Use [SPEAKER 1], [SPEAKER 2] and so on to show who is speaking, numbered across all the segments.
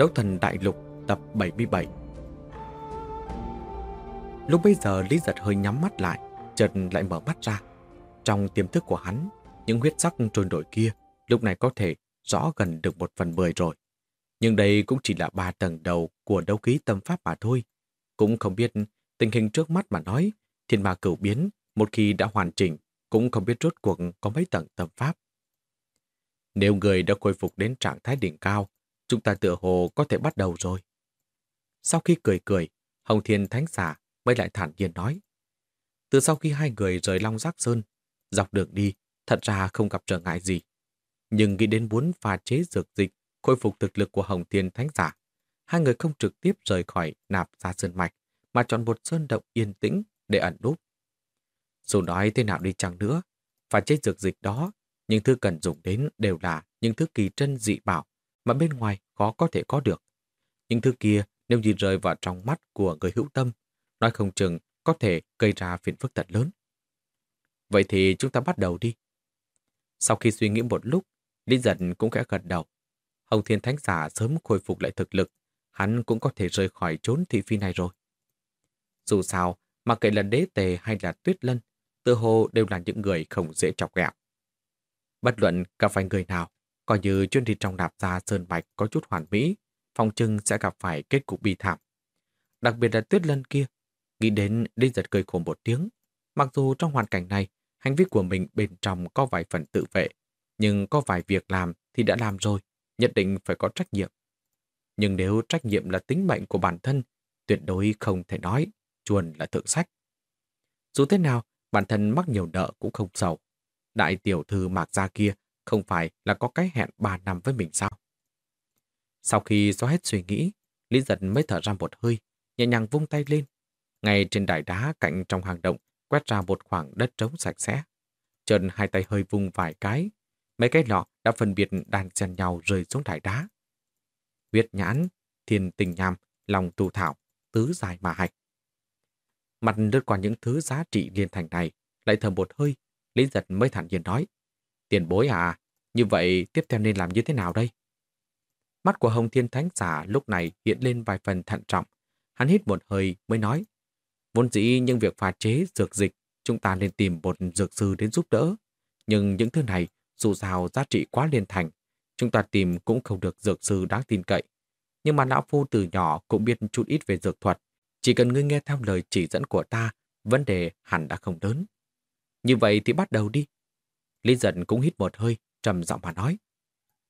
[SPEAKER 1] Đấu thần đại lục tập 77 Lúc bây giờ Lý giật hơi nhắm mắt lại, chợt lại mở mắt ra. Trong tiềm thức của hắn, những huyết sắc trôi nổi kia lúc này có thể rõ gần được một phần mười rồi. Nhưng đây cũng chỉ là ba tầng đầu của đấu khí tâm pháp mà thôi. Cũng không biết tình hình trước mắt mà nói, thiên ma cửu biến một khi đã hoàn chỉnh cũng không biết rốt cuộc có mấy tầng tâm pháp. Nếu người đã khôi phục đến trạng thái đỉnh cao, chúng ta tựa hồ có thể bắt đầu rồi. Sau khi cười cười, Hồng Thiên Thánh Giả mới lại thản nhiên nói. Từ sau khi hai người rời Long Giác Sơn, dọc đường đi, thật ra không gặp trở ngại gì. Nhưng nghĩ đến muốn pha chế dược dịch, khôi phục thực lực của Hồng Thiên Thánh Giả, hai người không trực tiếp rời khỏi nạp ra sơn mạch, mà chọn một sơn động yên tĩnh để ẩn núp. Dù nói thế nào đi chăng nữa, pha chế dược dịch đó, những thứ cần dùng đến đều là những thứ kỳ trân dị bảo mà bên ngoài khó có thể có được. Những thứ kia nếu như rơi vào trong mắt của người hữu tâm, nói không chừng có thể gây ra phiền phức thật lớn. Vậy thì chúng ta bắt đầu đi. Sau khi suy nghĩ một lúc, Lý Giật cũng khẽ gật đầu. Hồng Thiên Thánh Giả sớm khôi phục lại thực lực, hắn cũng có thể rời khỏi trốn thị phi này rồi. Dù sao, mà kể là đế tề hay là tuyết lân, tự hồ đều là những người không dễ chọc ghẹo. Bất luận cả phải người nào, Coi như chuyến đi trong đạp ra sơn mạch có chút hoàn mỹ, phong trưng sẽ gặp phải kết cục bi thảm. Đặc biệt là tuyết lân kia, nghĩ đến đi giật cười khổ một tiếng. Mặc dù trong hoàn cảnh này, hành vi của mình bên trong có vài phần tự vệ, nhưng có vài việc làm thì đã làm rồi, nhất định phải có trách nhiệm. Nhưng nếu trách nhiệm là tính mệnh của bản thân, tuyệt đối không thể nói, chuồn là thượng sách. Dù thế nào, bản thân mắc nhiều nợ cũng không sầu. Đại tiểu thư mạc gia kia không phải là có cái hẹn 3 năm với mình sao? Sau khi xóa hết suy nghĩ, Lý giật mới thở ra một hơi, nhẹ nhàng vung tay lên. Ngay trên đài đá cạnh trong hang động, quét ra một khoảng đất trống sạch sẽ. Trần hai tay hơi vung vài cái, mấy cái lọ đã phân biệt đàn xen nhau rơi xuống đài đá. Huyết nhãn, thiên tình nham, lòng tù thảo, tứ dài mà hạch. Mặt lướt qua những thứ giá trị liên thành này, lại thở một hơi, Lý giật mới thản nhiên nói. Tiền bối à, như vậy tiếp theo nên làm như thế nào đây? Mắt của Hồng Thiên Thánh Giả lúc này hiện lên vài phần thận trọng. Hắn hít một hơi mới nói. Vốn dĩ những việc pha chế dược dịch, chúng ta nên tìm một dược sư đến giúp đỡ. Nhưng những thứ này, dù sao giá trị quá liên thành, chúng ta tìm cũng không được dược sư đáng tin cậy. Nhưng mà lão phu từ nhỏ cũng biết chút ít về dược thuật. Chỉ cần ngươi nghe theo lời chỉ dẫn của ta, vấn đề hẳn đã không lớn. Như vậy thì bắt đầu đi. Lý giận cũng hít một hơi, trầm giọng mà nói.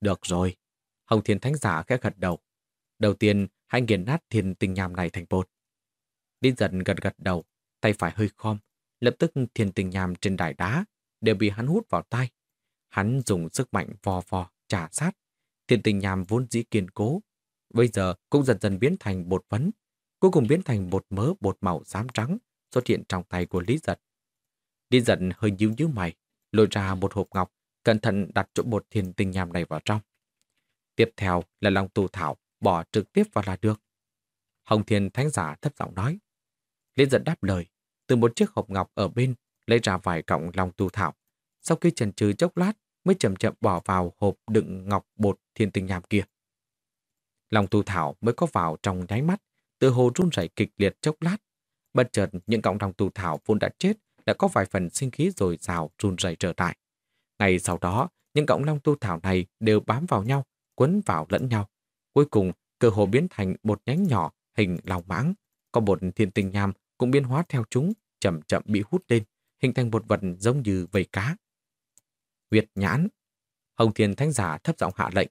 [SPEAKER 1] Được rồi. Hồng Thiên Thánh Giả khẽ gật đầu. Đầu tiên, hãy nghiền nát thiên tinh nham này thành bột. Lý giận gật gật đầu, tay phải hơi khom. Lập tức thiên tinh nham trên đài đá đều bị hắn hút vào tay. Hắn dùng sức mạnh vò vò, trả sát. Thiên tinh nham vốn dĩ kiên cố. Bây giờ cũng dần dần biến thành bột phấn. Cuối cùng biến thành bột mớ bột màu xám trắng xuất hiện trong tay của Lý giật. Lý giật hơi nhíu nhíu mày, lôi ra một hộp ngọc, cẩn thận đặt chỗ bột thiên tinh nham này vào trong. Tiếp theo là lòng tù thảo, bỏ trực tiếp vào là được. Hồng Thiên Thánh Giả thấp giọng nói. Liên dẫn đáp lời, từ một chiếc hộp ngọc ở bên, lấy ra vài cọng lòng tù thảo. Sau khi trần trừ chốc lát, mới chậm chậm bỏ vào hộp đựng ngọc bột thiên tinh nham kia. Lòng tù thảo mới có vào trong nháy mắt, từ hồ run rẩy kịch liệt chốc lát. Bất chợt những cọng lòng tù thảo vốn đã chết đã có vài phần sinh khí rồi rào run rẩy trở lại. Ngày sau đó, những cọng long tu thảo này đều bám vào nhau, quấn vào lẫn nhau. Cuối cùng, cơ hồ biến thành một nhánh nhỏ hình lòng mãng. Có một thiên tinh nham cũng biến hóa theo chúng, chậm chậm bị hút lên, hình thành một vật giống như vầy cá. Huyệt nhãn. Hồng Thiên Thánh Giả thấp giọng hạ lệnh.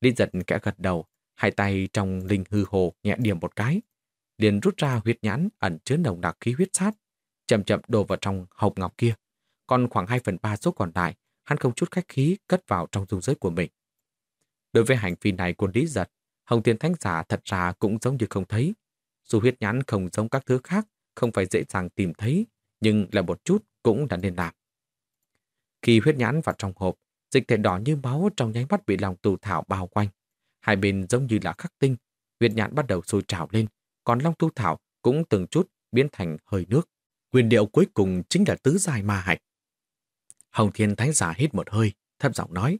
[SPEAKER 1] Lý giật kẽ gật đầu, hai tay trong linh hư hồ nhẹ điểm một cái. liền rút ra huyết nhãn ẩn chứa nồng đặc khí huyết sát, chậm chậm đổ vào trong hộp ngọc kia. còn khoảng 2 phần 3 số còn lại, hắn không chút khách khí cất vào trong dung giới của mình. Đối với hành vi này của Lý Giật, Hồng Thiên Thánh Giả thật ra cũng giống như không thấy. Dù huyết nhãn không giống các thứ khác, không phải dễ dàng tìm thấy, nhưng là một chút cũng đã nên làm. Khi huyết nhãn vào trong hộp, dịch thể đỏ như máu trong nháy mắt bị lòng tù thảo bao quanh. Hai bên giống như là khắc tinh, huyết nhãn bắt đầu sôi trào lên, còn long tu thảo cũng từng chút biến thành hơi nước. Quyền điệu cuối cùng chính là tứ dài ma hạch. Hồng Thiên Thánh Giả hít một hơi, thấp giọng nói.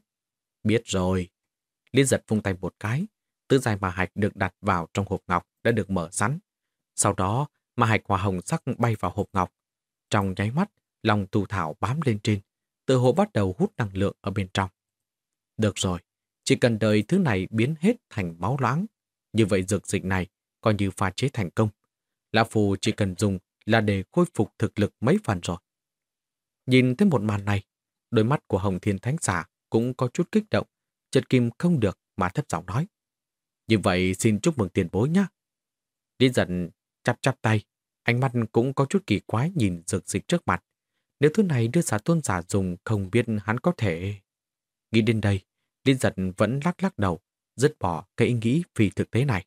[SPEAKER 1] Biết rồi. Liên giật vung tay một cái, tứ dài ma hạch được đặt vào trong hộp ngọc đã được mở sẵn. Sau đó, ma hạch hòa hồng sắc bay vào hộp ngọc. Trong nháy mắt, lòng tu thảo bám lên trên, tự hồ bắt đầu hút năng lượng ở bên trong. Được rồi, chỉ cần đợi thứ này biến hết thành máu loãng. Như vậy dược dịch này coi như pha chế thành công. Lão Phù chỉ cần dùng là để khôi phục thực lực mấy phần rồi. Nhìn thấy một màn này, đôi mắt của Hồng Thiên Thánh Giả cũng có chút kích động, chật kim không được mà thấp giọng nói. Như vậy xin chúc mừng tiền bối nhá. Lý giận chắp chắp tay, ánh mắt cũng có chút kỳ quái nhìn dược dịch trước mặt. Nếu thứ này đưa giả tôn giả dùng không biết hắn có thể... Nghĩ đến đây, Lý giận vẫn lắc lắc đầu, dứt bỏ cái ý nghĩ vì thực tế này.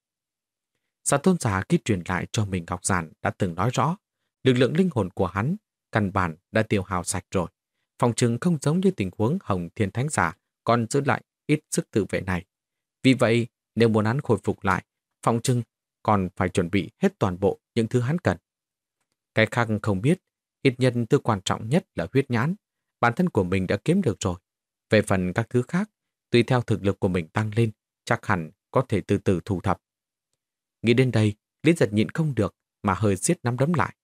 [SPEAKER 1] giả tôn giả khi truyền lại cho mình Ngọc Giản đã từng nói rõ, lực lượng linh hồn của hắn căn bản đã tiêu hào sạch rồi. Phòng trừng không giống như tình huống Hồng Thiên Thánh Giả còn giữ lại ít sức tự vệ này. Vì vậy, nếu muốn hắn khôi phục lại, phòng trưng còn phải chuẩn bị hết toàn bộ những thứ hắn cần. Cái khác không biết, ít nhân thứ quan trọng nhất là huyết nhãn. Bản thân của mình đã kiếm được rồi. Về phần các thứ khác, tùy theo thực lực của mình tăng lên, chắc hẳn có thể từ từ thu thập. Nghĩ đến đây, Lý giật nhịn không được mà hơi siết nắm đấm lại.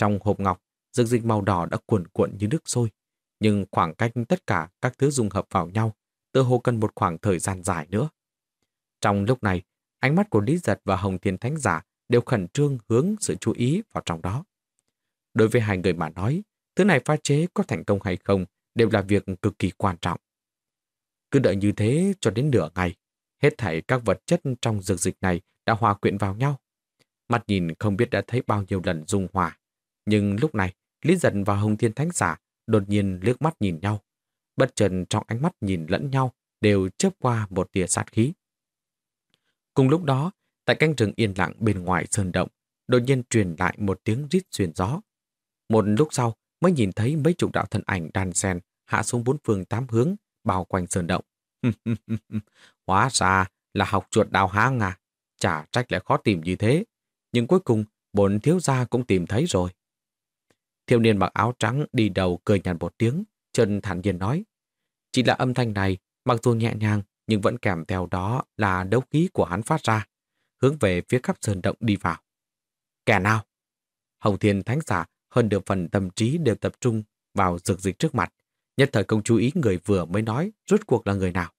[SPEAKER 1] Trong hộp ngọc, dược dịch màu đỏ đã cuộn cuộn như nước sôi, nhưng khoảng cách tất cả các thứ dung hợp vào nhau, tự hồ cần một khoảng thời gian dài nữa. Trong lúc này, ánh mắt của Lý Giật và Hồng Thiên Thánh Giả đều khẩn trương hướng sự chú ý vào trong đó. Đối với hai người mà nói, thứ này pha chế có thành công hay không đều là việc cực kỳ quan trọng. Cứ đợi như thế cho đến nửa ngày, hết thảy các vật chất trong dược dịch này đã hòa quyện vào nhau. Mặt nhìn không biết đã thấy bao nhiêu lần dung hòa. Nhưng lúc này, Lý Dần và Hồng Thiên Thánh Giả đột nhiên liếc mắt nhìn nhau. Bất trần trong ánh mắt nhìn lẫn nhau đều chớp qua một tia sát khí. Cùng lúc đó, tại canh rừng yên lặng bên ngoài sơn động, đột nhiên truyền lại một tiếng rít xuyên gió. Một lúc sau mới nhìn thấy mấy chục đạo thân ảnh đàn sen hạ xuống bốn phương tám hướng, bao quanh sơn động. Hóa ra là học chuột đào hang à, chả trách lại khó tìm như thế. Nhưng cuối cùng, bốn thiếu gia cũng tìm thấy rồi. Thiếu niên mặc áo trắng đi đầu cười nhàn một tiếng, chân thản nhiên nói. Chỉ là âm thanh này, mặc dù nhẹ nhàng, nhưng vẫn kèm theo đó là đấu khí của hắn phát ra, hướng về phía khắp sơn động đi vào. Kẻ nào? Hồng Thiên Thánh Giả hơn được phần tâm trí đều tập trung vào dược dịch trước mặt, nhất thời không chú ý người vừa mới nói rốt cuộc là người nào.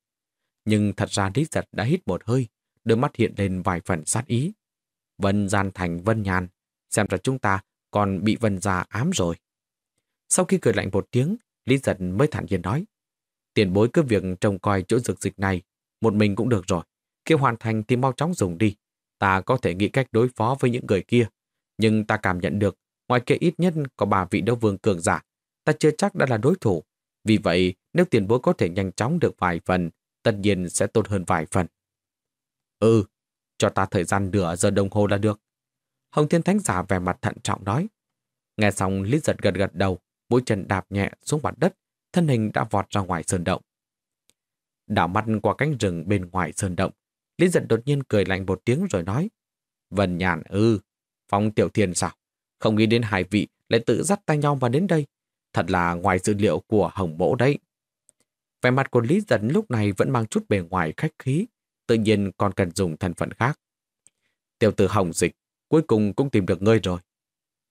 [SPEAKER 1] Nhưng thật ra Lý Giật đã hít một hơi, đôi mắt hiện lên vài phần sát ý. Vân gian thành vân nhàn, xem ra chúng ta còn bị vân già ám rồi. Sau khi cười lạnh một tiếng, Lý Giật mới thản nhiên nói. Tiền bối cứ việc trông coi chỗ dược dịch này, một mình cũng được rồi. Khi hoàn thành thì mau chóng dùng đi. Ta có thể nghĩ cách đối phó với những người kia. Nhưng ta cảm nhận được, ngoài kia ít nhất có ba vị đấu vương cường giả. Ta chưa chắc đã là đối thủ. Vì vậy, nếu tiền bối có thể nhanh chóng được vài phần, tất nhiên sẽ tốt hơn vài phần. Ừ, cho ta thời gian nửa giờ đồng hồ là được. Hồng Thiên Thánh giả vẻ mặt thận trọng nói. Nghe xong Lý giật gật gật đầu, mũi chân đạp nhẹ xuống mặt đất, thân hình đã vọt ra ngoài sơn động. Đảo mắt qua cánh rừng bên ngoài sơn động, Lý giật đột nhiên cười lạnh một tiếng rồi nói. Vân nhàn ư, phong tiểu thiên sao? Không nghĩ đến hai vị lại tự dắt tay nhau mà đến đây. Thật là ngoài dữ liệu của hồng mỗ đấy. Vẻ mặt của Lý Dân lúc này vẫn mang chút bề ngoài khách khí, tự nhiên còn cần dùng thân phận khác. Tiểu tử hồng dịch, cuối cùng cũng tìm được ngươi rồi.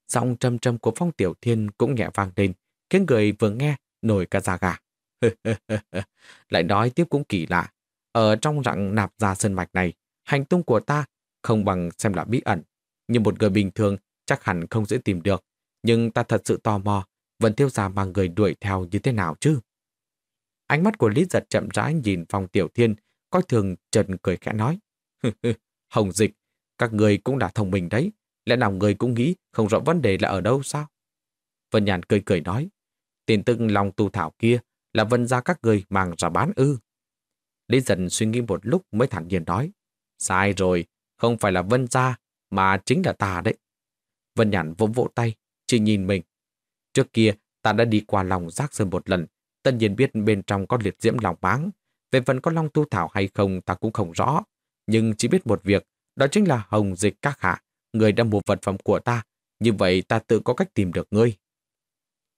[SPEAKER 1] Giọng trầm trầm của Phong Tiểu Thiên cũng nhẹ vang lên, khiến người vừa nghe nổi cả da gà. Lại nói tiếp cũng kỳ lạ. Ở trong rặng nạp ra sơn mạch này, hành tung của ta không bằng xem là bí ẩn. Như một người bình thường chắc hẳn không dễ tìm được. Nhưng ta thật sự tò mò, vẫn tiêu ra mà người đuổi theo như thế nào chứ? Ánh mắt của Lý Giật chậm rãi nhìn Phong Tiểu Thiên, coi thường trần cười khẽ nói. Hồng Dịch, các người cũng đã thông minh đấy. Lẽ nào người cũng nghĩ không rõ vấn đề là ở đâu sao? Vân Nhàn cười cười nói. Tin tức lòng tu thảo kia là vân ra các người mang ra bán ư. Lý dần suy nghĩ một lúc mới thản nhiên nói. Sai rồi, không phải là vân ra, mà chính là ta đấy. Vân Nhàn vỗ vỗ tay, chỉ nhìn mình. Trước kia, ta đã đi qua lòng giác sơn một lần, tất nhiên biết bên trong có liệt diễm lòng báng. Về phần có long tu thảo hay không ta cũng không rõ, nhưng chỉ biết một việc, đó chính là hồng dịch các hạ, người đã mua vật phẩm của ta, như vậy ta tự có cách tìm được ngươi.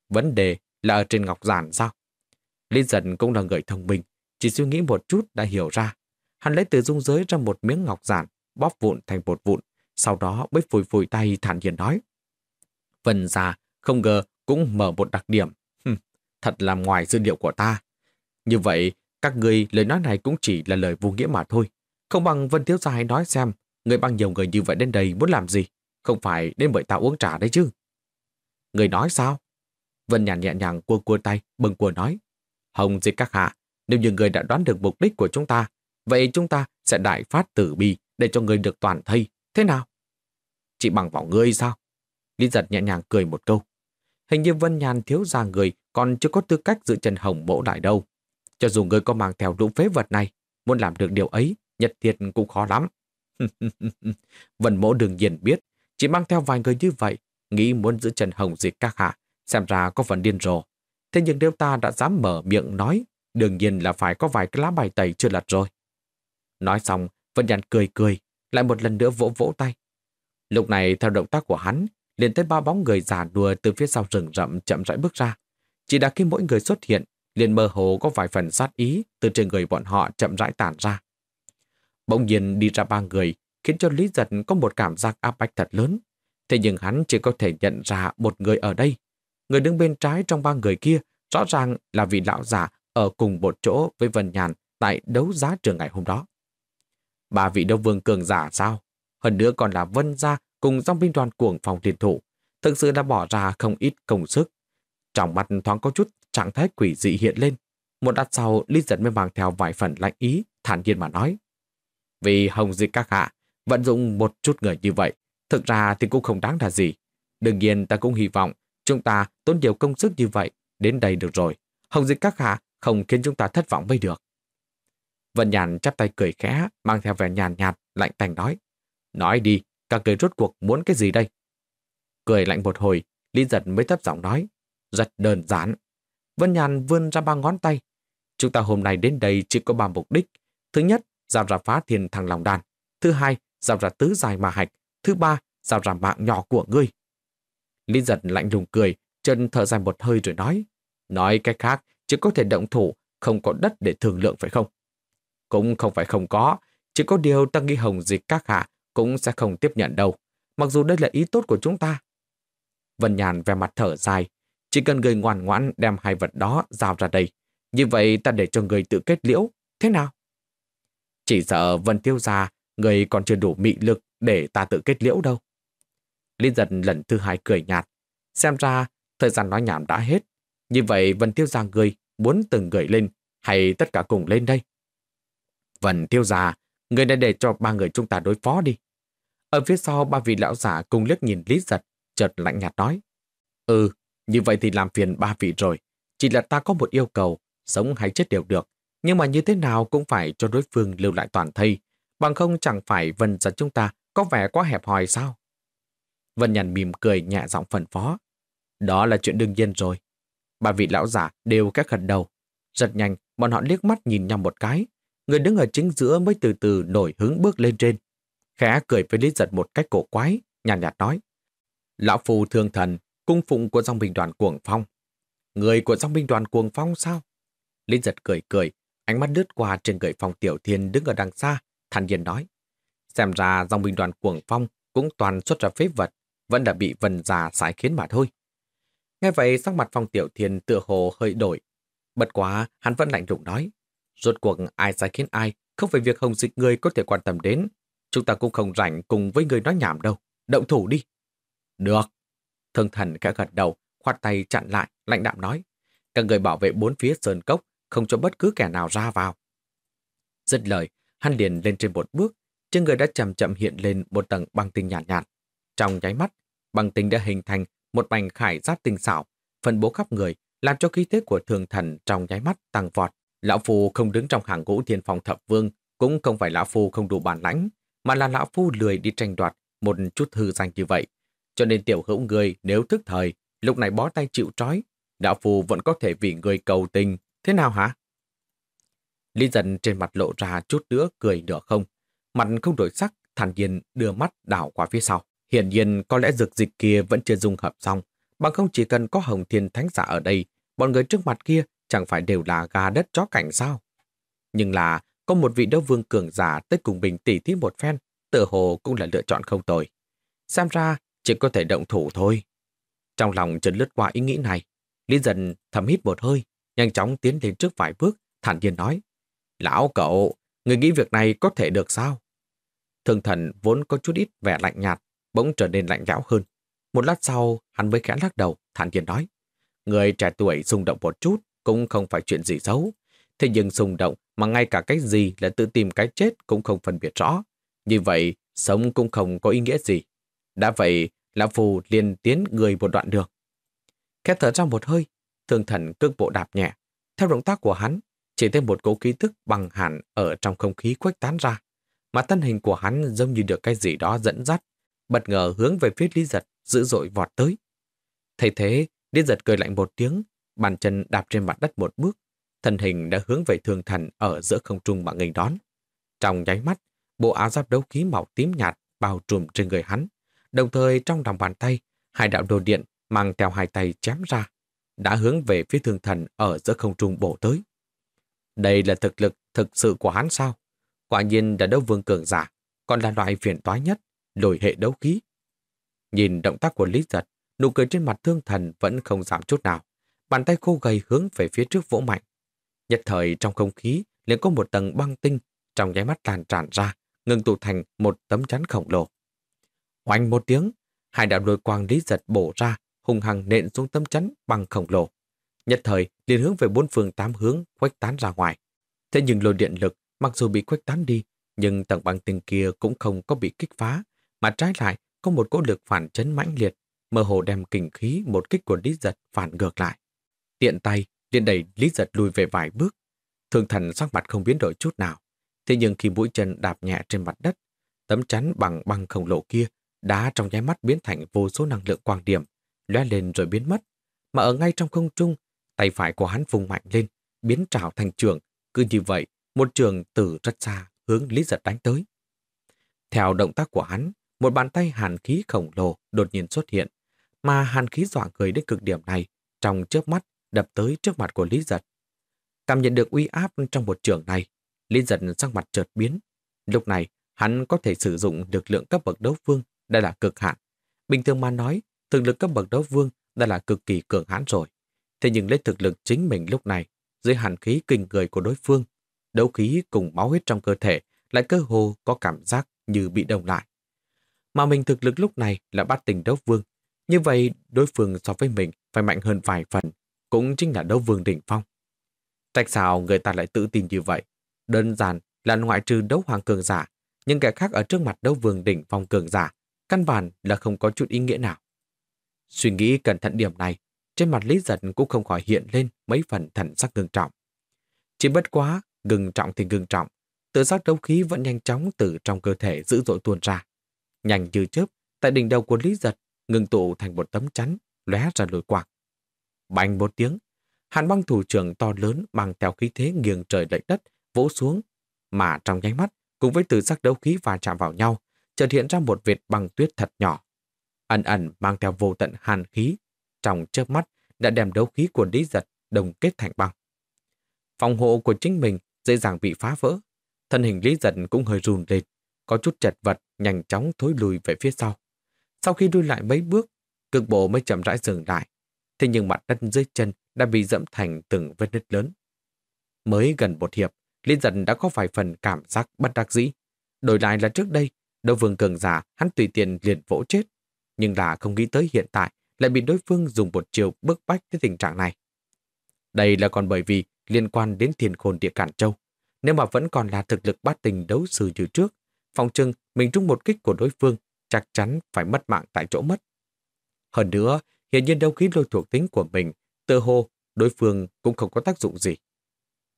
[SPEAKER 1] Vấn đề là ở trên ngọc giản sao? Lý giận cũng là người thông minh, chỉ suy nghĩ một chút đã hiểu ra. Hắn lấy từ dung giới ra một miếng ngọc giản, bóp vụn thành bột vụn, sau đó mới phủi phủi tay thản nhiên nói. Vân già, không ngờ cũng mở một đặc điểm. Hừm, thật là ngoài dữ liệu của ta. Như vậy, các người lời nói này cũng chỉ là lời vô nghĩa mà thôi. Không bằng Vân Thiếu Gia hãy nói xem, người bằng nhiều người như vậy đến đây muốn làm gì? Không phải đến bởi tao uống trà đấy chứ. Người nói sao? Vân nhàn nhẹ nhàng cua cua tay, bừng cua nói. Hồng dịch các hạ, nếu như người đã đoán được mục đích của chúng ta, vậy chúng ta sẽ đại phát tử bi để cho người được toàn thây. Thế nào? Chị bằng vào ngươi sao? Lý giật nhẹ nhàng cười một câu. Hình như Vân Nhàn thiếu ra người còn chưa có tư cách giữ chân hồng mẫu đại đâu. Cho dù người có mang theo lũ phế vật này, muốn làm được điều ấy, nhật thiệt cũng khó lắm. Vân mỗ đương nhiên biết, chỉ mang theo vài người như vậy, nghĩ muốn giữ chân hồng dịch các hạ, xem ra có phần điên rồ. Thế nhưng nếu ta đã dám mở miệng nói, đương nhiên là phải có vài cái lá bài tẩy chưa lật rồi. Nói xong, Vân Nhàn cười cười, lại một lần nữa vỗ vỗ tay. Lúc này, theo động tác của hắn, liền thấy ba bóng người giả đùa từ phía sau rừng rậm chậm rãi bước ra. Chỉ đã khi mỗi người xuất hiện, liền mơ hồ có vài phần sát ý từ trên người bọn họ chậm rãi tản ra. Bỗng nhiên đi ra ba người, khiến cho Lý Giật có một cảm giác áp bách thật lớn. Thế nhưng hắn chỉ có thể nhận ra một người ở đây. Người đứng bên trái trong ba người kia rõ ràng là vị lão giả ở cùng một chỗ với Vân Nhàn tại đấu giá trường ngày hôm đó. Ba vị đông vương cường giả sao? Hơn nữa còn là Vân Gia cùng dòng binh đoàn cuồng phòng tiền thủ. Thực sự đã bỏ ra không ít công sức. Trong mặt thoáng có chút trạng thái quỷ dị hiện lên. Một đắt sau, Lý Giật mới mang theo vài phần lạnh ý, thản nhiên mà nói. Vì hồng dịch các hạ, vận dụng một chút người như vậy, thực ra thì cũng không đáng là gì. Đương nhiên ta cũng hy vọng chúng ta tốn nhiều công sức như vậy, đến đây được rồi. Hồng dịch các hạ không khiến chúng ta thất vọng mới được. Vân Nhàn chắp tay cười khẽ, mang theo vẻ nhàn nhạt, lạnh tành nói. Nói đi, các người rốt cuộc muốn cái gì đây? Cười lạnh một hồi, Lý Giật mới thấp giọng nói. Rất đơn giản. Vân Nhàn vươn ra ba ngón tay. Chúng ta hôm nay đến đây chỉ có ba mục đích. Thứ nhất, giao ra phá thiên thằng lòng đàn. Thứ hai, giao ra tứ dài mà hạch. Thứ ba, giao ra mạng nhỏ của ngươi. Lý giật lạnh lùng cười, chân thở dài một hơi rồi nói. Nói cách khác, chỉ có thể động thủ, không có đất để thương lượng phải không? Cũng không phải không có, chỉ có điều ta nghi hồng dịch các hạ cũng sẽ không tiếp nhận đâu, mặc dù đây là ý tốt của chúng ta. Vân Nhàn về mặt thở dài, chỉ cần người ngoan ngoãn đem hai vật đó giao ra đây, như vậy ta để cho người tự kết liễu, thế nào? Chỉ sợ Vân Tiêu gia người còn chưa đủ mị lực để ta tự kết liễu đâu. Liên giật lần thứ hai cười nhạt. Xem ra, thời gian nói nhảm đã hết. Như vậy Vân Tiêu gia người muốn từng người lên hay tất cả cùng lên đây? Vân Tiêu gia, người đã để cho ba người chúng ta đối phó đi. Ở phía sau ba vị lão giả cùng liếc nhìn Lý giật, chợt lạnh nhạt nói. Ừ, như vậy thì làm phiền ba vị rồi. Chỉ là ta có một yêu cầu, sống hay chết đều được. Nhưng mà như thế nào cũng phải cho đối phương lưu lại toàn thây. Bằng không chẳng phải Vân giật chúng ta có vẻ quá hẹp hòi sao? Vân Nhàn mỉm cười nhẹ giọng phần phó. Đó là chuyện đương nhiên rồi. Ba vị lão giả đều các gật đầu. Rất nhanh, bọn họ liếc mắt nhìn nhau một cái. Người đứng ở chính giữa mới từ từ nổi hứng bước lên trên. Khẽ cười với Lý Giật một cách cổ quái, nhàn nhạt, nhạt nói. Lão phù thương thần, cung phụng của dòng binh đoàn cuồng phong. Người của dòng binh đoàn cuồng phong sao? Lý Giật cười cười, ánh mắt lướt qua trên người phòng tiểu thiên đứng ở đằng xa, thản nhiên nói. Xem ra dòng binh đoàn cuồng phong cũng toàn xuất ra phế vật, vẫn đã bị vần già sái khiến mà thôi. Nghe vậy sắc mặt phòng tiểu thiên tựa hồ hơi đổi. Bật quá, hắn vẫn lạnh lùng nói. Rốt cuộc ai sai khiến ai, không phải việc hồng dịch người có thể quan tâm đến. Chúng ta cũng không rảnh cùng với người nói nhảm đâu. Động thủ đi. Được. Thương thần khẽ gật đầu, khoát tay chặn lại, lạnh đạm nói. Các người bảo vệ bốn phía sơn cốc, không cho bất cứ kẻ nào ra vào. Dứt lời, hắn liền lên trên một bước, trên người đã chậm chậm hiện lên một tầng băng tinh nhàn nhạt, nhạt. Trong nháy mắt, băng tinh đã hình thành một mảnh khải giáp tinh xảo, phân bố khắp người, làm cho khí thế của thường thần trong nháy mắt tăng vọt. Lão Phu không đứng trong hàng ngũ thiên phòng thập vương, cũng không phải Lão Phu không đủ bản lãnh, mà là Lão Phu lười đi tranh đoạt một chút hư danh như vậy. Cho nên tiểu hữu người nếu thức thời, lúc này bó tay chịu trói, Lão Phu vẫn có thể vì người cầu tình. Thế nào hả? Lý dần trên mặt lộ ra chút nữa cười nửa không. Mặt không đổi sắc, thản nhiên đưa mắt đảo qua phía sau. Hiển nhiên có lẽ dược dịch kia vẫn chưa dung hợp xong. Bằng không chỉ cần có hồng thiên thánh giả ở đây, bọn người trước mặt kia chẳng phải đều là gà đất chó cảnh sao. Nhưng là có một vị đấu vương cường giả tới cùng bình tỉ thí một phen, tự hồ cũng là lựa chọn không tồi. Xem ra chỉ có thể động thủ thôi. Trong lòng trần lướt qua ý nghĩ này, Lý dần thầm hít một hơi, nhanh chóng tiến lên trước vài bước, thản nhiên nói. Lão cậu, người nghĩ việc này có thể được sao? Thường thần vốn có chút ít vẻ lạnh nhạt, bỗng trở nên lạnh lẽo hơn. Một lát sau, hắn mới khẽ lắc đầu, thản nhiên nói. Người trẻ tuổi xung động một chút cũng không phải chuyện gì xấu. Thế nhưng xung động mà ngay cả cái gì là tự tìm cái chết cũng không phân biệt rõ. Như vậy, sống cũng không có ý nghĩa gì. Đã vậy, Lão Phù liền tiến người một đoạn đường. Khét thở ra một hơi, thường thần cước bộ đạp nhẹ. Theo động tác của hắn, chỉ thêm một cỗ ký tức bằng hẳn ở trong không khí khuếch tán ra. Mà thân hình của hắn giống như được cái gì đó dẫn dắt, bất ngờ hướng về phía Lý Giật, dữ dội vọt tới. Thấy thế, Lý Giật cười lạnh một tiếng, bàn chân đạp trên mặt đất một bước, thân hình đã hướng về thường thần ở giữa không trung mà nghênh đón. Trong nháy mắt, bộ áo giáp đấu khí màu tím nhạt bao trùm trên người hắn, đồng thời trong lòng bàn tay, hai đạo đồ điện mang theo hai tay chém ra, đã hướng về phía thương thần ở giữa không trung bổ tới. Đây là thực lực thực sự của hắn sao? Quả nhiên là đấu vương cường giả, còn là loại phiền toái nhất, đổi hệ đấu khí. Nhìn động tác của Lý Giật, nụ cười trên mặt thương thần vẫn không giảm chút nào. Bàn tay khô gầy hướng về phía trước vỗ mạnh. Nhất thời trong không khí liền có một tầng băng tinh trong nháy mắt lan tràn ra, ngừng tụ thành một tấm chắn khổng lồ. Oanh một tiếng, hai đạo lôi quang lý giật bổ ra, hùng hăng nện xuống tấm chắn bằng khổng lồ. Nhất thời liền hướng về bốn phương tám hướng khuếch tán ra ngoài. Thế nhưng lôi điện lực mặc dù bị khuếch tán đi, nhưng tầng băng tinh kia cũng không có bị kích phá, mà trái lại có một cỗ lực phản chấn mãnh liệt, mơ hồ đem kinh khí một kích của Lý Giật phản ngược lại. Tiện tay, liền đẩy Lý Giật lùi về vài bước. Thường thần sắc mặt không biến đổi chút nào. Thế nhưng khi mũi chân đạp nhẹ trên mặt đất, tấm chắn bằng băng khổng lồ kia đã trong nháy mắt biến thành vô số năng lượng quang điểm, lóe lên rồi biến mất. Mà ở ngay trong không trung, tay phải của hắn vùng mạnh lên, biến trảo thành trường. Cứ như vậy, một trường từ rất xa hướng Lý Giật đánh tới. Theo động tác của hắn, một bàn tay hàn khí khổng lồ đột nhiên xuất hiện, mà hàn khí dọa người đến cực điểm này, trong chớp mắt đập tới trước mặt của Lý Giật. Cảm nhận được uy áp trong một trường này, Lý Giật sang mặt chợt biến. Lúc này, hắn có thể sử dụng lực lượng cấp bậc đấu vương đã là cực hạn. Bình thường mà nói, thực lực cấp bậc đấu vương đã là cực kỳ cường hãn rồi. Thế nhưng lấy thực lực chính mình lúc này, dưới hàn khí kinh người của đối phương, đấu khí cùng máu huyết trong cơ thể lại cơ hồ có cảm giác như bị đông lại. Mà mình thực lực lúc này là bát tình đấu vương. Như vậy, đối phương so với mình phải mạnh hơn vài phần, cũng chính là đấu vương đỉnh phong. Tại sao người ta lại tự tin như vậy? Đơn giản là ngoại trừ đấu hoàng cường giả, nhưng kẻ khác ở trước mặt đấu vương đỉnh phong cường giả, căn bản là không có chút ý nghĩa nào. Suy nghĩ cẩn thận điểm này, trên mặt Lý Giật cũng không khỏi hiện lên mấy phần thần sắc ngưng trọng. Chỉ bất quá, ngưng trọng thì ngưng trọng, tự giác đấu khí vẫn nhanh chóng từ trong cơ thể dữ dội tuôn ra. Nhanh như chớp, tại đỉnh đầu của Lý Giật, ngừng tụ thành một tấm chắn, lóe ra lùi quạc. Bành một tiếng, hàn băng thủ trưởng to lớn mang theo khí thế nghiêng trời lệch đất, vỗ xuống, mà trong nháy mắt, cùng với từ sắc đấu khí và chạm vào nhau, chợt hiện ra một vệt băng tuyết thật nhỏ. Ẩn ẩn mang theo vô tận hàn khí, trong chớp mắt đã đem đấu khí của Lý Giật đồng kết thành băng. Phòng hộ của chính mình dễ dàng bị phá vỡ. Thân hình Lý Giật cũng hơi run lên, có chút chật vật, nhanh chóng thối lùi về phía sau. Sau khi đuôi lại mấy bước, cực bộ mới chậm rãi dừng lại. Thế nhưng mặt đất dưới chân đã bị dẫm thành từng vết nứt lớn. Mới gần một hiệp, Lý Giật đã có vài phần cảm giác bất đắc dĩ. Đổi lại là trước đây, đấu vương cường giả hắn tùy tiện liền vỗ chết. Nhưng là không nghĩ tới hiện tại lại bị đối phương dùng một chiều bức bách tới tình trạng này. Đây là còn bởi vì liên quan đến thiên khôn địa cản châu. Nếu mà vẫn còn là thực lực bát tình đấu sư như trước, phòng trưng mình trúng một kích của đối phương chắc chắn phải mất mạng tại chỗ mất. Hơn nữa, hiện nhiên đấu khí lôi thuộc tính của mình tự hồ đối phương cũng không có tác dụng gì.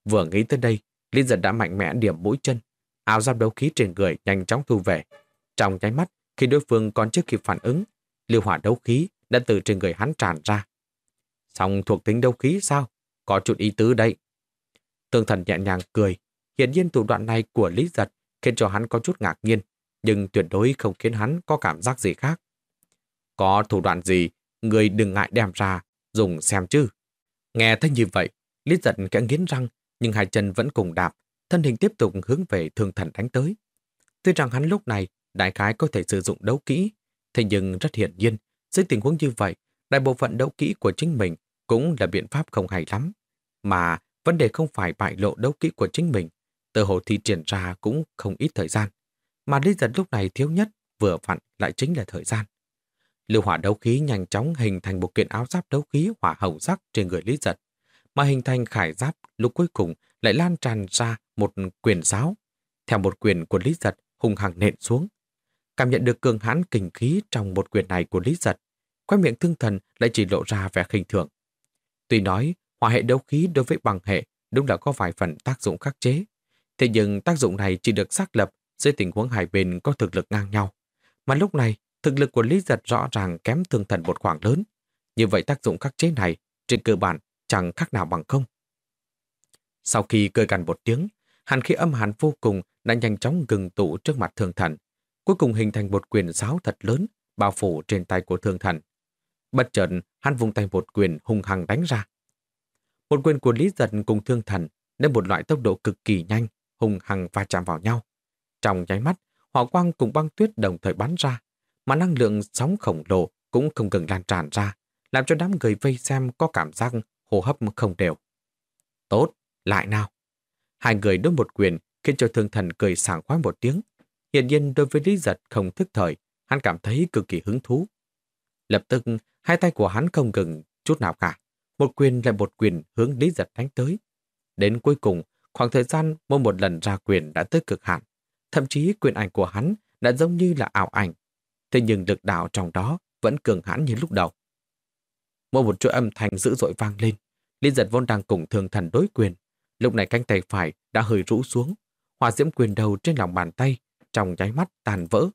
[SPEAKER 1] Vừa nghĩ tới đây, Linh giật đã mạnh mẽ điểm mũi chân, áo giáp đấu khí trên người nhanh chóng thu về. Trong nháy mắt, khi đối phương còn chưa kịp phản ứng, liêu hỏa đấu khí đã từ trên người hắn tràn ra. Xong thuộc tính đấu khí sao? Có chút ý tứ đây. Tương thần nhẹ nhàng cười. Hiện nhiên thủ đoạn này của Lý Giật khiến cho hắn có chút ngạc nhiên, nhưng tuyệt đối không khiến hắn có cảm giác gì khác. Có thủ đoạn gì, người đừng ngại đem ra, dùng xem chứ. Nghe thấy như vậy, Lý Giật kẽ nghiến răng, nhưng hai chân vẫn cùng đạp, thân hình tiếp tục hướng về thương thần đánh tới. Tuy rằng hắn lúc này đại khái có thể sử dụng đấu kỹ, thế nhưng rất hiển nhiên, dưới tình huống như vậy, đại bộ phận đấu kỹ của chính mình cũng là biện pháp không hay lắm. Mà vấn đề không phải bại lộ đấu kỹ của chính mình, từ hồ thi triển ra cũng không ít thời gian. Mà Lý Giật lúc này thiếu nhất, vừa vặn lại chính là thời gian. Lưu hỏa đấu khí nhanh chóng hình thành một kiện áo giáp đấu khí hỏa hồng sắc trên người Lý Giật, mà hình thành khải giáp lúc cuối cùng lại lan tràn ra một quyền giáo. Theo một quyền của Lý Giật hùng hằng nện xuống. Cảm nhận được cường hãn kinh khí trong một quyền này của Lý Giật, khoe miệng thương thần lại chỉ lộ ra vẻ khinh thường. Tuy nói, hòa hệ đấu khí đối với bằng hệ đúng là có vài phần tác dụng khắc chế. Thế nhưng tác dụng này chỉ được xác lập dưới tình huống hai bên có thực lực ngang nhau. Mà lúc này, thực lực của Lý Giật rõ ràng kém thương thần một khoảng lớn. Như vậy tác dụng khắc chế này, trên cơ bản, chẳng khác nào bằng không. Sau khi cười gần một tiếng, hàn khí âm hàn vô cùng đã nhanh chóng gừng tụ trước mặt thương thần, cuối cùng hình thành một quyền giáo thật lớn bao phủ trên tay của thương thần. Bất chợt, hắn vùng tay một quyền hung hăng đánh ra. Một quyền của Lý Giật cùng thương thần đến một loại tốc độ cực kỳ nhanh, hung hăng va chạm vào nhau. Trong nháy mắt, hỏa quang cùng băng tuyết đồng thời bắn ra, mà năng lượng sóng khổng lồ cũng không ngừng lan tràn ra, làm cho đám người vây xem có cảm giác hô hấp không đều. Tốt, lại nào. Hai người đốt một quyền khiến cho thương thần cười sảng khoái một tiếng. Hiện nhiên đối với Lý Giật không thức thời, hắn cảm thấy cực kỳ hứng thú. Lập tức, hai tay của hắn không ngừng chút nào cả. Một quyền lại một quyền hướng Lý Giật đánh tới. Đến cuối cùng, khoảng thời gian mỗi một lần ra quyền đã tới cực hạn. Thậm chí quyền ảnh của hắn đã giống như là ảo ảnh. Thế nhưng lực đạo trong đó vẫn cường hãn như lúc đầu. Mỗi một chuỗi âm thanh dữ dội vang lên. Lý giật vốn đang cùng thường thần đối quyền. Lúc này cánh tay phải đã hơi rũ xuống. Hòa diễm quyền đầu trên lòng bàn tay, trong nháy mắt tàn vỡ.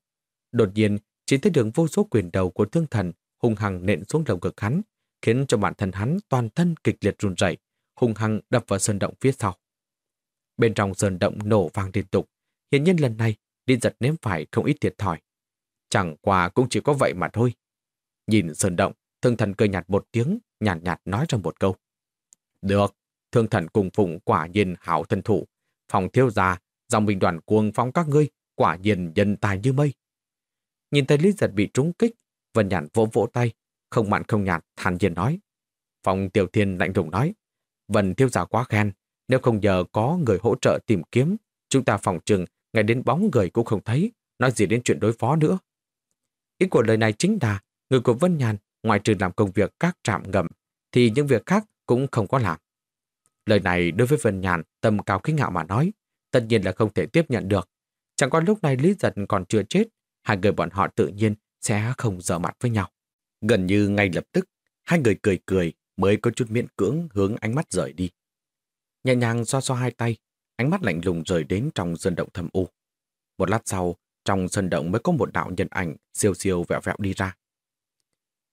[SPEAKER 1] Đột nhiên, chỉ thấy đường vô số quyền đầu của thương thần hung hăng nện xuống đầu ngực hắn, khiến cho bản thân hắn toàn thân kịch liệt run rẩy, hung hăng đập vào sơn động phía sau. Bên trong sơn động nổ vang liên tục, hiện nhiên lần này đi giật nếm phải không ít thiệt thòi. Chẳng qua cũng chỉ có vậy mà thôi. Nhìn sơn động, thương thần cười nhạt một tiếng, nhàn nhạt, nhạt nói ra một câu. Được, thương thần cùng phụng quả nhiên hảo thân thủ. Phòng thiếu gia, dòng bình đoàn cuồng phong các ngươi, quả nhiên nhân tài như mây. Nhìn thấy Lý Giật bị trúng kích, Vân Nhàn vỗ vỗ tay, không mặn không nhạt, thản nhiên nói. Phòng Tiểu Thiên lạnh lùng nói, Vân thiếu giả quá khen, nếu không nhờ có người hỗ trợ tìm kiếm, chúng ta phòng trừng ngay đến bóng người cũng không thấy, nói gì đến chuyện đối phó nữa. Ý của lời này chính là, người của Vân Nhàn, ngoài trừ làm công việc các trạm ngầm, thì những việc khác cũng không có làm. Lời này đối với Vân Nhàn tầm cao khí ngạo mà nói, tất nhiên là không thể tiếp nhận được. Chẳng qua lúc này Lý Giật còn chưa chết, hai người bọn họ tự nhiên sẽ không dở mặt với nhau. Gần như ngay lập tức, hai người cười cười mới có chút miễn cưỡng hướng ánh mắt rời đi. Nhẹ nhàng xoa xoa hai tay, ánh mắt lạnh lùng rời đến trong sân động thầm u. Một lát sau, trong sân động mới có một đạo nhân ảnh siêu siêu vẹo vẹo đi ra.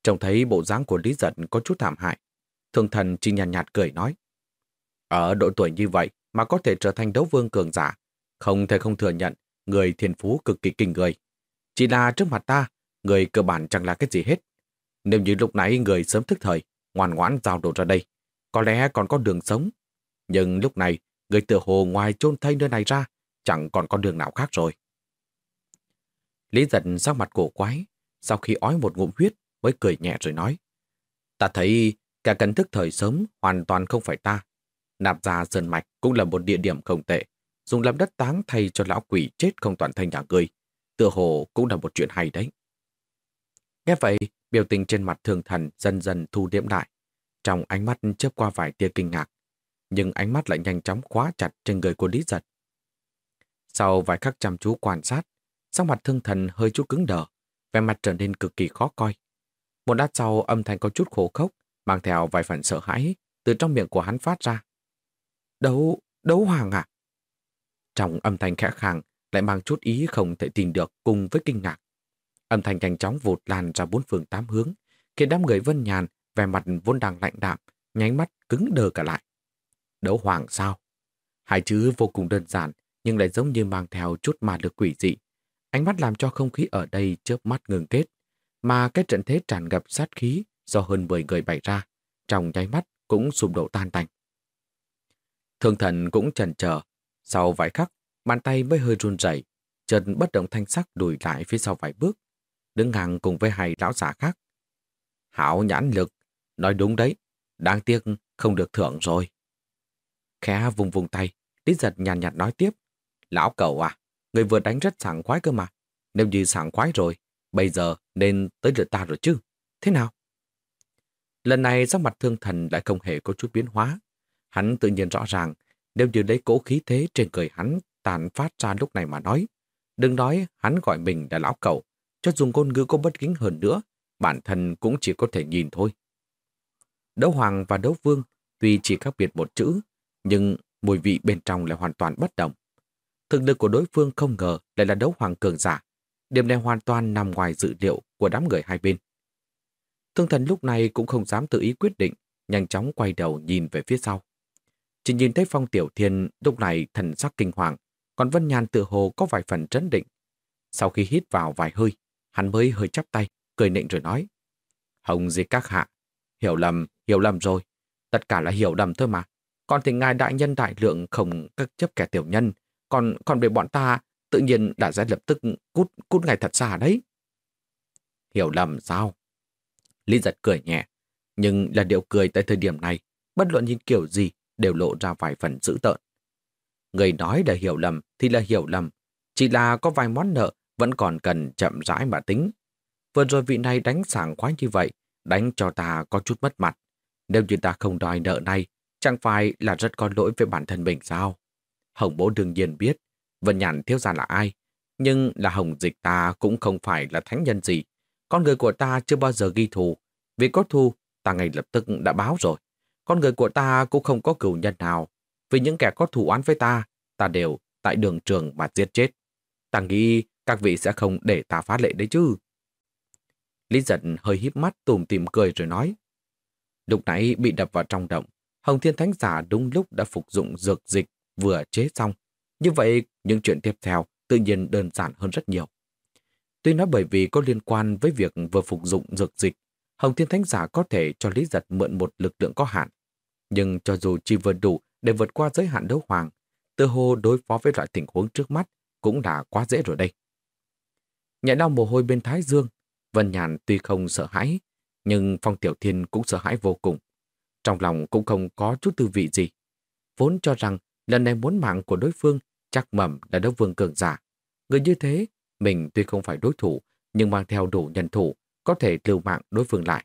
[SPEAKER 1] Trông thấy bộ dáng của Lý Giật có chút thảm hại, thường thần chỉ nhàn nhạt, nhạt cười nói. Ở độ tuổi như vậy mà có thể trở thành đấu vương cường giả, không thể không thừa nhận người thiên phú cực kỳ kinh người. Chỉ là trước mặt ta, người cơ bản chẳng là cái gì hết. Nếu như lúc nãy người sớm thức thời, ngoan ngoãn giao đồ ra đây, có lẽ còn có đường sống. Nhưng lúc này, người tựa hồ ngoài chôn thây nơi này ra, chẳng còn con đường nào khác rồi. Lý giật sắc mặt cổ quái, sau khi ói một ngụm huyết mới cười nhẹ rồi nói. Ta thấy cả cần thức thời sớm hoàn toàn không phải ta. Nạp ra sơn mạch cũng là một địa điểm không tệ, dùng làm đất táng thay cho lão quỷ chết không toàn thân nhà người. Tựa hồ cũng là một chuyện hay đấy. Nghe vậy, biểu tình trên mặt thường thần dần dần thu điểm lại. Trong ánh mắt chớp qua vài tia kinh ngạc, nhưng ánh mắt lại nhanh chóng khóa chặt trên người của Lý Giật. Sau vài khắc chăm chú quan sát, sắc mặt thương thần hơi chút cứng đờ, vẻ mặt trở nên cực kỳ khó coi. Một lát sau âm thanh có chút khổ khốc, mang theo vài phần sợ hãi, từ trong miệng của hắn phát ra. Đấu, đấu hoàng à? Trong âm thanh khẽ khàng lại mang chút ý không thể tin được cùng với kinh ngạc. Âm thanh nhanh chóng vụt lan ra bốn phương tám hướng, khiến đám người vân nhàn, vẻ mặt vốn đang lạnh đạm, nháy mắt cứng đờ cả lại. Đấu hoàng sao? Hai chữ vô cùng đơn giản, nhưng lại giống như mang theo chút mà lực quỷ dị. Ánh mắt làm cho không khí ở đây chớp mắt ngừng kết, mà cái trận thế tràn ngập sát khí do hơn 10 người bày ra, trong nháy mắt cũng sụp đổ tan tành. Thương thần cũng chần chờ, sau vài khắc, bàn tay mới hơi run rẩy, chân bất động thanh sắc đùi lại phía sau vài bước, đứng ngang cùng với hai lão giả khác. Hảo nhãn lực, nói đúng đấy, đáng tiếc không được thưởng rồi. Khẽ vùng vùng tay, Lý giật nhàn nhạt nói tiếp. Lão cậu à, người vừa đánh rất sảng khoái cơ mà. Nếu như sảng khoái rồi, bây giờ nên tới lượt ta rồi chứ. Thế nào? Lần này sắc mặt thương thần lại không hề có chút biến hóa. Hắn tự nhiên rõ ràng, nếu như lấy cỗ khí thế trên người hắn tàn phát ra lúc này mà nói. Đừng nói hắn gọi mình là lão cậu, cho dùng ngôn ngữ có bất kính hơn nữa, bản thân cũng chỉ có thể nhìn thôi. Đấu Hoàng và Đấu Vương tuy chỉ khác biệt một chữ, nhưng mùi vị bên trong lại hoàn toàn bất đồng. Thực lực của đối phương không ngờ lại là Đấu Hoàng cường giả. Điểm này hoàn toàn nằm ngoài dự liệu của đám người hai bên. Thương thần lúc này cũng không dám tự ý quyết định, nhanh chóng quay đầu nhìn về phía sau. Chỉ nhìn thấy Phong Tiểu Thiên lúc này thần sắc kinh hoàng, còn Vân Nhàn tự hồ có vài phần trấn định. Sau khi hít vào vài hơi, hắn mới hơi chắp tay, cười nịnh rồi nói. Hồng gì các hạ, hiểu lầm, hiểu lầm rồi. Tất cả là hiểu lầm thôi mà. Còn thì ngài đại nhân đại lượng không cất chấp kẻ tiểu nhân, còn còn về bọn ta tự nhiên đã ra lập tức cút cút ngài thật xa đấy. Hiểu lầm sao? Lý giật cười nhẹ, nhưng là điệu cười tại thời điểm này, bất luận nhìn kiểu gì đều lộ ra vài phần dữ tợn. Người nói là hiểu lầm thì là hiểu lầm, chỉ là có vài món nợ vẫn còn cần chậm rãi mà tính. Vừa rồi vị này đánh sảng khoái như vậy, đánh cho ta có chút mất mặt. Nếu như ta không đòi nợ này, chẳng phải là rất có lỗi với bản thân mình sao? Hồng bố đương nhiên biết, Vân Nhàn thiếu gia là ai, nhưng là Hồng Dịch ta cũng không phải là thánh nhân gì. Con người của ta chưa bao giờ ghi thù, vì có thù, ta ngay lập tức đã báo rồi. Con người của ta cũng không có cửu nhân nào, vì những kẻ có thù oán với ta, ta đều tại đường trường mà giết chết. Ta nghĩ các vị sẽ không để ta phá lệ đấy chứ. Lý giận hơi híp mắt tùm tìm cười rồi nói. Lúc nãy bị đập vào trong động, Hồng Thiên Thánh Giả đúng lúc đã phục dụng dược dịch vừa chế xong. Như vậy, những chuyện tiếp theo tự nhiên đơn giản hơn rất nhiều. Tuy nói bởi vì có liên quan với việc vừa phục dụng dược dịch, Hồng Thiên Thánh Giả có thể cho Lý Giật mượn một lực lượng có hạn. Nhưng cho dù chỉ vừa đủ để vượt qua giới hạn đấu hoàng, tự hồ đối phó với loại tình huống trước mắt cũng đã quá dễ rồi đây. Nhẹ đau mồ hôi bên Thái Dương, Vân Nhàn tuy không sợ hãi, nhưng Phong Tiểu Thiên cũng sợ hãi vô cùng. Trong lòng cũng không có chút tư vị gì. Vốn cho rằng lần này muốn mạng của đối phương chắc mầm là đấu vương cường giả. Người như thế, mình tuy không phải đối thủ, nhưng mang theo đủ nhân thủ, có thể lưu mạng đối phương lại.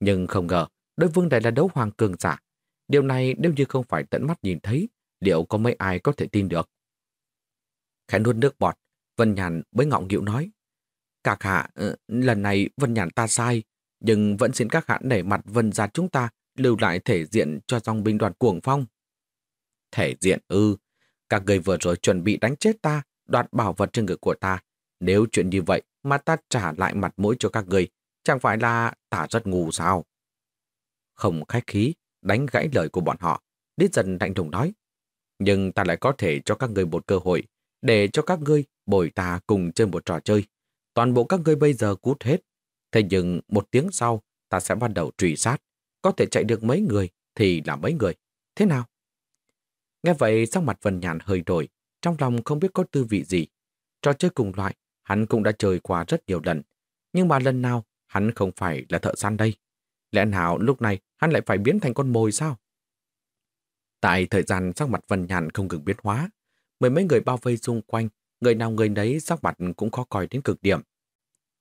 [SPEAKER 1] Nhưng không ngờ, đối phương lại là đấu hoàng cường giả. Điều này nếu như không phải tận mắt nhìn thấy, liệu có mấy ai có thể tin được? Khẽ nuốt nước bọt, Vân Nhàn mới ngọng nghịu nói. Các hạ, ờ, lần này Vân Nhàn ta sai, nhưng vẫn xin các hạ nể mặt Vân gia chúng ta lưu lại thể diện cho dòng binh đoàn cuồng phong. Thể diện ư, các người vừa rồi chuẩn bị đánh chết ta, đoạt bảo vật trên người của ta. Nếu chuyện như vậy mà ta trả lại mặt mũi cho các người, chẳng phải là ta rất ngu sao? Không khách khí, đánh gãy lời của bọn họ. Đít dần lạnh lùng nói. Nhưng ta lại có thể cho các ngươi một cơ hội để cho các ngươi bồi ta cùng chơi một trò chơi. Toàn bộ các ngươi bây giờ cút hết. Thế nhưng một tiếng sau, ta sẽ bắt đầu truy sát. Có thể chạy được mấy người thì là mấy người. Thế nào? Nghe vậy sắc mặt Vân Nhàn hơi đổi, trong lòng không biết có tư vị gì. Trò chơi cùng loại, hắn cũng đã chơi qua rất nhiều lần. Nhưng mà lần nào, hắn không phải là thợ săn đây. Lẽ nào lúc này hắn lại phải biến thành con mồi sao? Tại thời gian sắc mặt Vân Nhàn không ngừng biến hóa, mười mấy người bao vây xung quanh, người nào người nấy sắc mặt cũng khó coi đến cực điểm.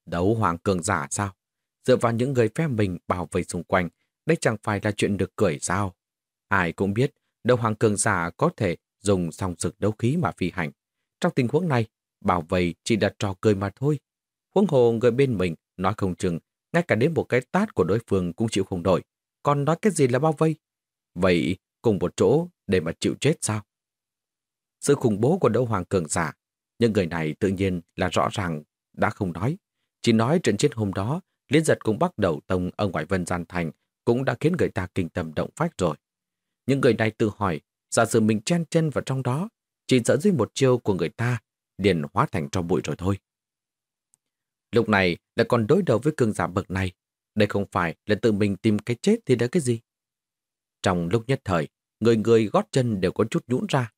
[SPEAKER 1] Đấu hoàng cường giả sao? Dựa vào những người phe mình bao vây xung quanh, đây chẳng phải là chuyện được cười sao? Ai cũng biết, đấu hoàng cường giả có thể dùng song sực đấu khí mà phi hành. Trong tình huống này, bảo vệ chỉ là trò cười mà thôi. Huống hồ người bên mình nói không chừng, ngay cả đến một cái tát của đối phương cũng chịu không đổi. Còn nói cái gì là bao vây? Vậy cùng một chỗ để mà chịu chết sao? Sự khủng bố của đấu hoàng cường giả, những người này tự nhiên là rõ ràng đã không nói. Chỉ nói trận chiến hôm đó, Liên giật cũng bắt đầu tông ở ngoài Vân Gian Thành cũng đã khiến người ta kinh tâm động phách rồi. Những người này tự hỏi, giả sử mình chen chân vào trong đó, chỉ dẫn dưới một chiêu của người ta, liền hóa thành cho bụi rồi thôi. Lúc này lại còn đối đầu với cường giả bậc này, đây không phải là tự mình tìm cái chết thì đã cái gì. Trong lúc nhất thời, người người gót chân đều có chút nhũn ra.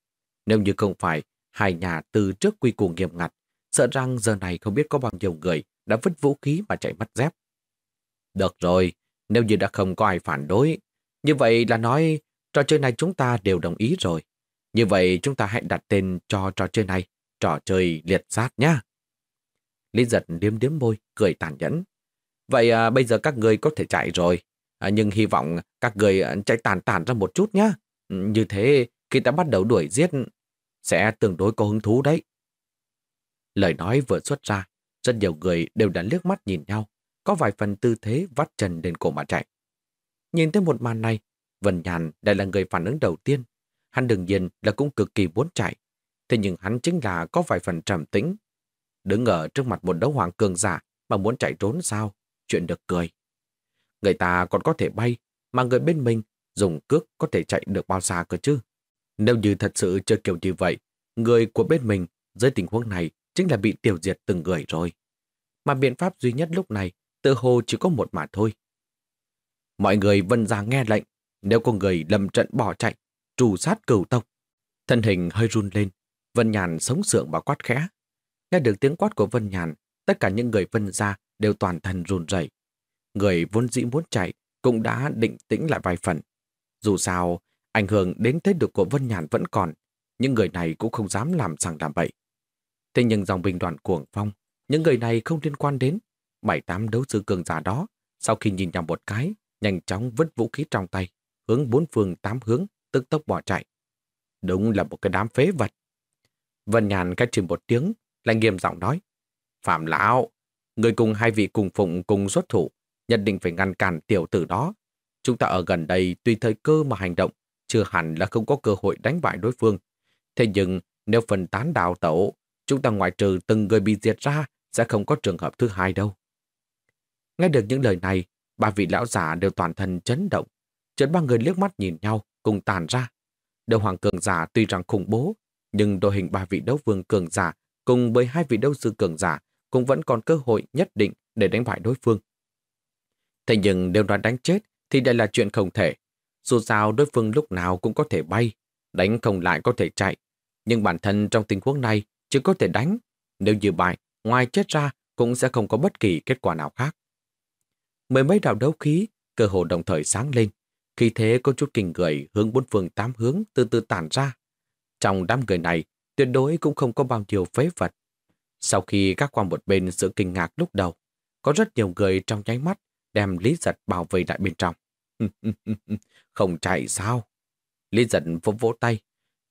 [SPEAKER 1] Nếu như không phải hai nhà từ trước quy củ nghiêm ngặt, sợ rằng giờ này không biết có bao nhiêu người đã vứt vũ khí mà chạy mất dép. Được rồi, nếu như đã không có ai phản đối, như vậy là nói trò chơi này chúng ta đều đồng ý rồi. Như vậy chúng ta hãy đặt tên cho trò chơi này, trò chơi liệt sát nhá. Lý giật điếm điếm môi, cười tàn nhẫn. Vậy à, bây giờ các người có thể chạy rồi, à, nhưng hy vọng các người à, chạy tàn tàn ra một chút nhá. Ừ, như thế, khi ta bắt đầu đuổi giết, sẽ tương đối có hứng thú đấy. Lời nói vừa xuất ra, rất nhiều người đều đã liếc mắt nhìn nhau, có vài phần tư thế vắt chân lên cổ mà chạy. Nhìn thấy một màn này, Vân Nhàn lại là người phản ứng đầu tiên. Hắn đương nhiên là cũng cực kỳ muốn chạy. Thế nhưng hắn chính là có vài phần trầm tĩnh. Đứng ở trước mặt một đấu hoàng cường giả mà muốn chạy trốn sao? Chuyện được cười. Người ta còn có thể bay, mà người bên mình dùng cước có thể chạy được bao xa cơ chứ? Nếu như thật sự chơi kiểu như vậy, người của bên mình dưới tình huống này chính là bị tiêu diệt từng người rồi. Mà biện pháp duy nhất lúc này tự hồ chỉ có một mà thôi. Mọi người vân ra nghe lệnh, nếu có người lầm trận bỏ chạy, trù sát cửu tộc. Thân hình hơi run lên, Vân Nhàn sống sượng và quát khẽ. Nghe được tiếng quát của Vân Nhàn, tất cả những người vân ra đều toàn thân run rẩy. Người vốn dĩ muốn chạy cũng đã định tĩnh lại vài phần. Dù sao, ảnh hưởng đến thế lực của Vân Nhàn vẫn còn, những người này cũng không dám làm rằng làm bậy. Thế nhưng dòng binh đoàn cuồng phong, những người này không liên quan đến. Bảy tám đấu sư cường giả đó, sau khi nhìn nhằm một cái, nhanh chóng vứt vũ khí trong tay, hướng bốn phương tám hướng, tức tốc bỏ chạy. Đúng là một cái đám phế vật. Vân Nhàn cách chừng một tiếng, lại nghiêm giọng nói. Phạm Lão, người cùng hai vị cùng phụng cùng xuất thủ, nhất định phải ngăn cản tiểu tử đó. Chúng ta ở gần đây tùy thời cơ mà hành động, chưa hẳn là không có cơ hội đánh bại đối phương. Thế nhưng, nếu phần tán đào tẩu, chúng ta ngoại trừ từng người bị diệt ra, sẽ không có trường hợp thứ hai đâu. Nghe được những lời này, ba vị lão giả đều toàn thân chấn động. Chợt ba người liếc mắt nhìn nhau, cùng tàn ra. Đầu hoàng cường giả tuy rằng khủng bố, nhưng đội hình ba vị đấu vương cường giả cùng với hai vị đấu sư cường giả cũng vẫn còn cơ hội nhất định để đánh bại đối phương. Thế nhưng nếu đoán đánh chết thì đây là chuyện không thể. Dù sao đối phương lúc nào cũng có thể bay, đánh không lại có thể chạy. Nhưng bản thân trong tình huống này chỉ có thể đánh. Nếu như bại, ngoài chết ra cũng sẽ không có bất kỳ kết quả nào khác. Mười mấy đạo đấu khí, cơ hồ đồng thời sáng lên. Khi thế có chút kinh người hướng bốn phương tám hướng từ từ tản ra. Trong đám người này, tuyệt đối cũng không có bao nhiêu phế vật. Sau khi các qua một bên sự kinh ngạc lúc đầu, có rất nhiều người trong nháy mắt đem Lý Giật bảo vệ lại bên trong. không chạy sao? Lý Giật vỗ vỗ tay.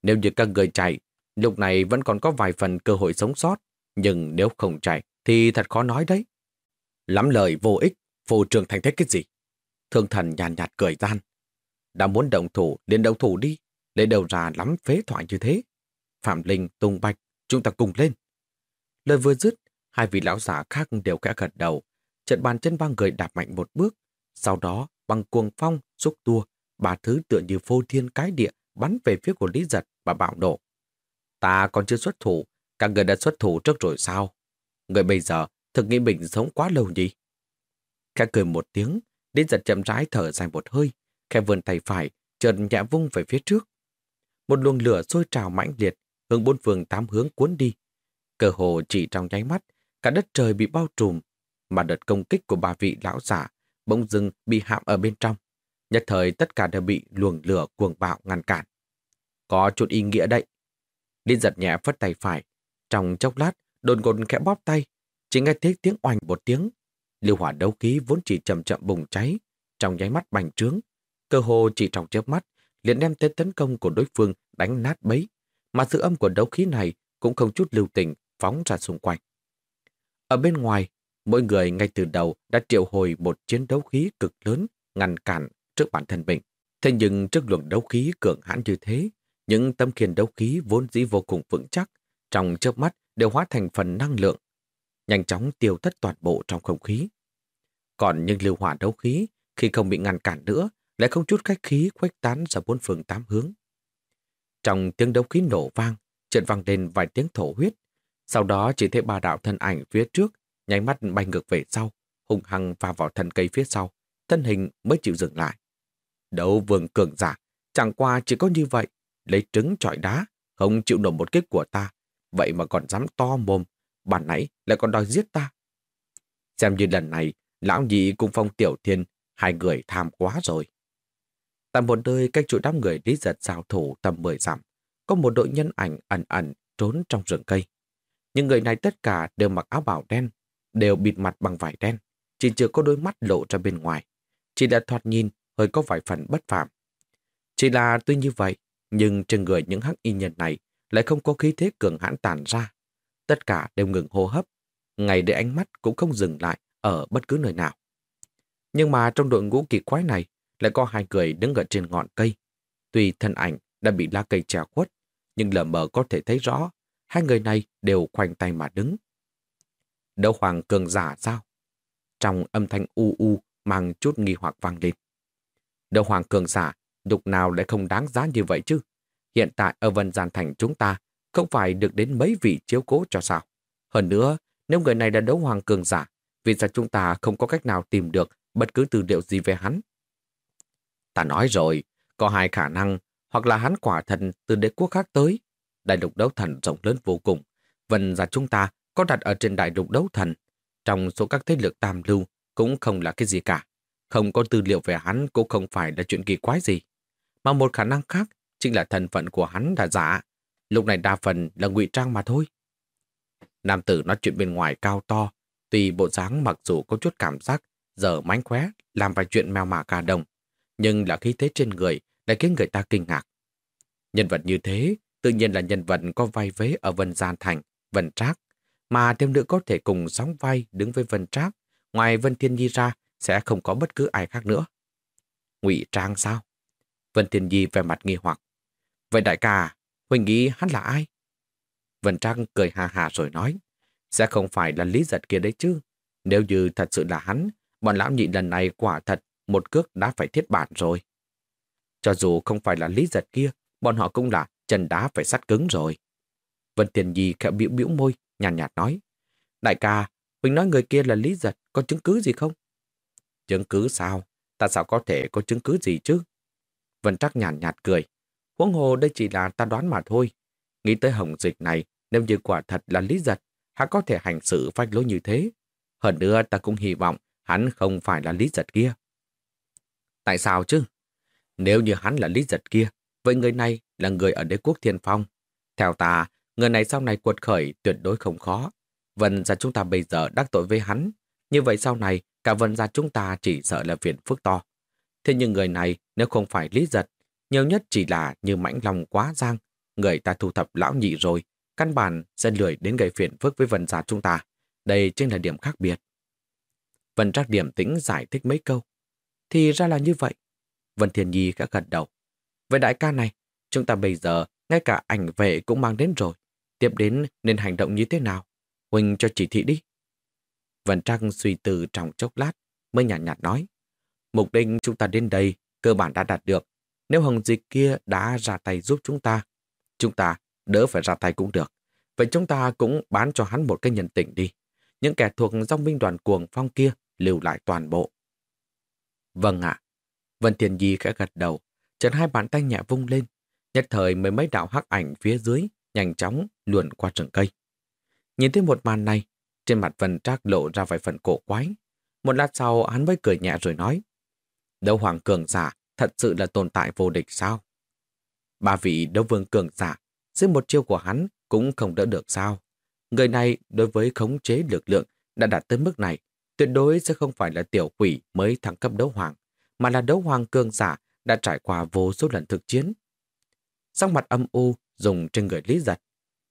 [SPEAKER 1] Nếu như các người chạy, lúc này vẫn còn có vài phần cơ hội sống sót. Nhưng nếu không chạy, thì thật khó nói đấy. Lắm lời vô ích, vô trường thành thế cái gì? Thương thần nhàn nhạt, nhạt cười gian. Đã muốn động thủ, liền động thủ đi. Lấy đầu ra lắm phế thoại như thế. Phạm Linh, Tùng Bạch, chúng ta cùng lên. Lời vừa dứt, hai vị lão giả khác đều khẽ gật đầu. Trận bàn chân ba người đạp mạnh một bước. Sau đó, bằng cuồng phong, xúc tua, ba thứ tựa như phô thiên cái địa bắn về phía của Lý Giật và bạo nổ. Ta còn chưa xuất thủ, các người đã xuất thủ trước rồi sao? Người bây giờ thực nghĩ mình sống quá lâu nhỉ? Khẽ cười một tiếng, Lý Giật chậm rãi thở dài một hơi, khẽ vươn tay phải, chợt nhẹ vung về phía trước. Một luồng lửa sôi trào mãnh liệt, hướng bốn phương tám hướng cuốn đi. Cơ hồ chỉ trong nháy mắt, cả đất trời bị bao trùm, mà đợt công kích của ba vị lão giả bỗng dưng bị hạm ở bên trong. Nhất thời tất cả đều bị luồng lửa cuồng bạo ngăn cản. Có chút ý nghĩa đấy. Liên giật nhẹ phất tay phải. Trong chốc lát, đồn ngột khẽ bóp tay. Chỉ nghe thấy tiếng oanh một tiếng. Liêu hỏa đấu khí vốn chỉ chậm chậm bùng cháy. Trong nháy mắt bành trướng. Cơ hồ chỉ trong chớp mắt, liền đem tên tấn công của đối phương đánh nát bấy. Mà sự âm của đấu khí này cũng không chút lưu tình phóng ra xung quanh. Ở bên ngoài, mỗi người ngay từ đầu đã triệu hồi một chiến đấu khí cực lớn ngăn cản trước bản thân mình. Thế nhưng trước luồng đấu khí cường hãn như thế, những tâm khiên đấu khí vốn dĩ vô cùng vững chắc, trong chớp mắt đều hóa thành phần năng lượng, nhanh chóng tiêu thất toàn bộ trong không khí. Còn những lưu hỏa đấu khí, khi không bị ngăn cản nữa, lại không chút cách khí khuếch tán ra bốn phương tám hướng. Trong tiếng đấu khí nổ vang, chợt vang lên vài tiếng thổ huyết. Sau đó chỉ thấy ba đạo thân ảnh phía trước, nháy mắt bay ngược về sau, hung hăng va vào thân cây phía sau, thân hình mới chịu dừng lại. Đấu vương cường giả, chẳng qua chỉ có như vậy, lấy trứng trọi đá, không chịu nổi một kích của ta, vậy mà còn dám to mồm, bản nãy lại còn đòi giết ta. Xem như lần này, lão nhị cùng phong tiểu thiên, hai người tham quá rồi. Tại một nơi cách chỗ đám người lý giật giao thủ tầm 10 dặm, có một đội nhân ảnh ẩn ẩn trốn trong rừng cây. Những người này tất cả đều mặc áo bảo đen, đều bịt mặt bằng vải đen, chỉ chưa có đôi mắt lộ ra bên ngoài. Chỉ là thoạt nhìn hơi có vài phần bất phạm. Chỉ là tuy như vậy, nhưng trên người những hắc y nhân này lại không có khí thế cường hãn tàn ra. Tất cả đều ngừng hô hấp, ngày để ánh mắt cũng không dừng lại ở bất cứ nơi nào. Nhưng mà trong đội ngũ kỳ quái này lại có hai người đứng ở trên ngọn cây. Tuy thân ảnh đã bị lá cây che khuất, nhưng lờ mờ có thể thấy rõ hai người này đều khoanh tay mà đứng. Đấu hoàng cường giả sao? Trong âm thanh u u mang chút nghi hoặc vang lên. Đấu hoàng cường giả, đục nào lại không đáng giá như vậy chứ? Hiện tại ở Vân Gian Thành chúng ta không phải được đến mấy vị chiếu cố cho sao? Hơn nữa, nếu người này là đấu hoàng cường giả, vì sao chúng ta không có cách nào tìm được bất cứ tư liệu gì về hắn? Ta nói rồi, có hai khả năng, hoặc là hắn quả thần từ đế quốc khác tới. Đại lục đấu thần rộng lớn vô cùng. Vân ra chúng ta có đặt ở trên đại lục đấu thần. Trong số các thế lực tam lưu cũng không là cái gì cả. Không có tư liệu về hắn cũng không phải là chuyện kỳ quái gì. Mà một khả năng khác chính là thân phận của hắn đã giả. Lúc này đa phần là ngụy trang mà thôi. Nam tử nói chuyện bên ngoài cao to, tùy bộ dáng mặc dù có chút cảm giác giờ mánh khóe làm vài chuyện mèo mả cả đồng, nhưng là khí thế trên người lại khiến người ta kinh ngạc. Nhân vật như thế, tự nhiên là nhân vật có vai vế ở Vân Gian Thành, Vân Trác, mà thêm nữa có thể cùng sóng vai đứng với Vân Trác, ngoài Vân Thiên Nhi ra sẽ không có bất cứ ai khác nữa. Ngụy Trang sao? Vân Thiên Nhi về mặt nghi hoặc. Vậy đại ca, Huỳnh nghĩ hắn là ai? Vân Trang cười hà hà rồi nói, sẽ không phải là lý giật kia đấy chứ. Nếu như thật sự là hắn, bọn lão nhị lần này quả thật một cước đã phải thiết bản rồi. Cho dù không phải là lý giật kia, bọn họ cũng là chân đá phải sắt cứng rồi. Vân Tiền Nhi khẽ biểu biểu môi, nhàn nhạt, nhạt nói. Đại ca, Huỳnh nói người kia là lý giật, có chứng cứ gì không? Chứng cứ sao? Ta sao có thể có chứng cứ gì chứ? Vân Trắc nhàn nhạt, nhạt cười. Huống hồ đây chỉ là ta đoán mà thôi. Nghĩ tới hồng dịch này, nếu như quả thật là lý giật, hắn có thể hành xử phách lối như thế. Hơn nữa ta cũng hy vọng hắn không phải là lý giật kia. Tại sao chứ? Nếu như hắn là lý giật kia, vậy người này là người ở đế quốc thiên phong. Theo ta, người này sau này cuột khởi tuyệt đối không khó. Vân gia chúng ta bây giờ đắc tội với hắn. Như vậy sau này, cả vân gia chúng ta chỉ sợ là phiền phức to. Thế nhưng người này nếu không phải lý giật, nhiều nhất chỉ là như mãnh lòng quá giang. Người ta thu thập lão nhị rồi, căn bản sẽ lười đến gây phiền phức với vân gia chúng ta. Đây chính là điểm khác biệt. Vân Trác điểm tĩnh giải thích mấy câu. Thì ra là như vậy. Vân Thiên Nhi đã gật đầu. Với đại ca này, chúng ta bây giờ ngay cả ảnh vệ cũng mang đến rồi. Tiếp đến nên hành động như thế nào? Huỳnh cho chỉ thị đi. Vân Trăng suy tư trong chốc lát mới nhạt nhạt nói. Mục đích chúng ta đến đây cơ bản đã đạt được. Nếu hồng dịch kia đã ra tay giúp chúng ta, chúng ta đỡ phải ra tay cũng được. Vậy chúng ta cũng bán cho hắn một cái nhân tình đi. Những kẻ thuộc dòng binh đoàn cuồng phong kia lưu lại toàn bộ. Vâng ạ. Vân Thiên Di khẽ gật đầu, chợt hai bàn tay nhẹ vung lên, nhất thời mấy mấy đạo hắc ảnh phía dưới nhanh chóng luồn qua rừng cây. Nhìn thấy một màn này, trên mặt Vân Trác lộ ra vài phần cổ quái. Một lát sau hắn mới cười nhẹ rồi nói, Đấu Hoàng Cường Giả thật sự là tồn tại vô địch sao? Ba vị đấu vương cường giả, dưới một chiêu của hắn cũng không đỡ được sao? Người này đối với khống chế lực lượng đã đạt tới mức này, tuyệt đối sẽ không phải là tiểu quỷ mới thăng cấp đấu hoàng, mà là đấu hoàng cường giả đã trải qua vô số lần thực chiến. Sắc mặt âm u dùng trên người Lý Giật.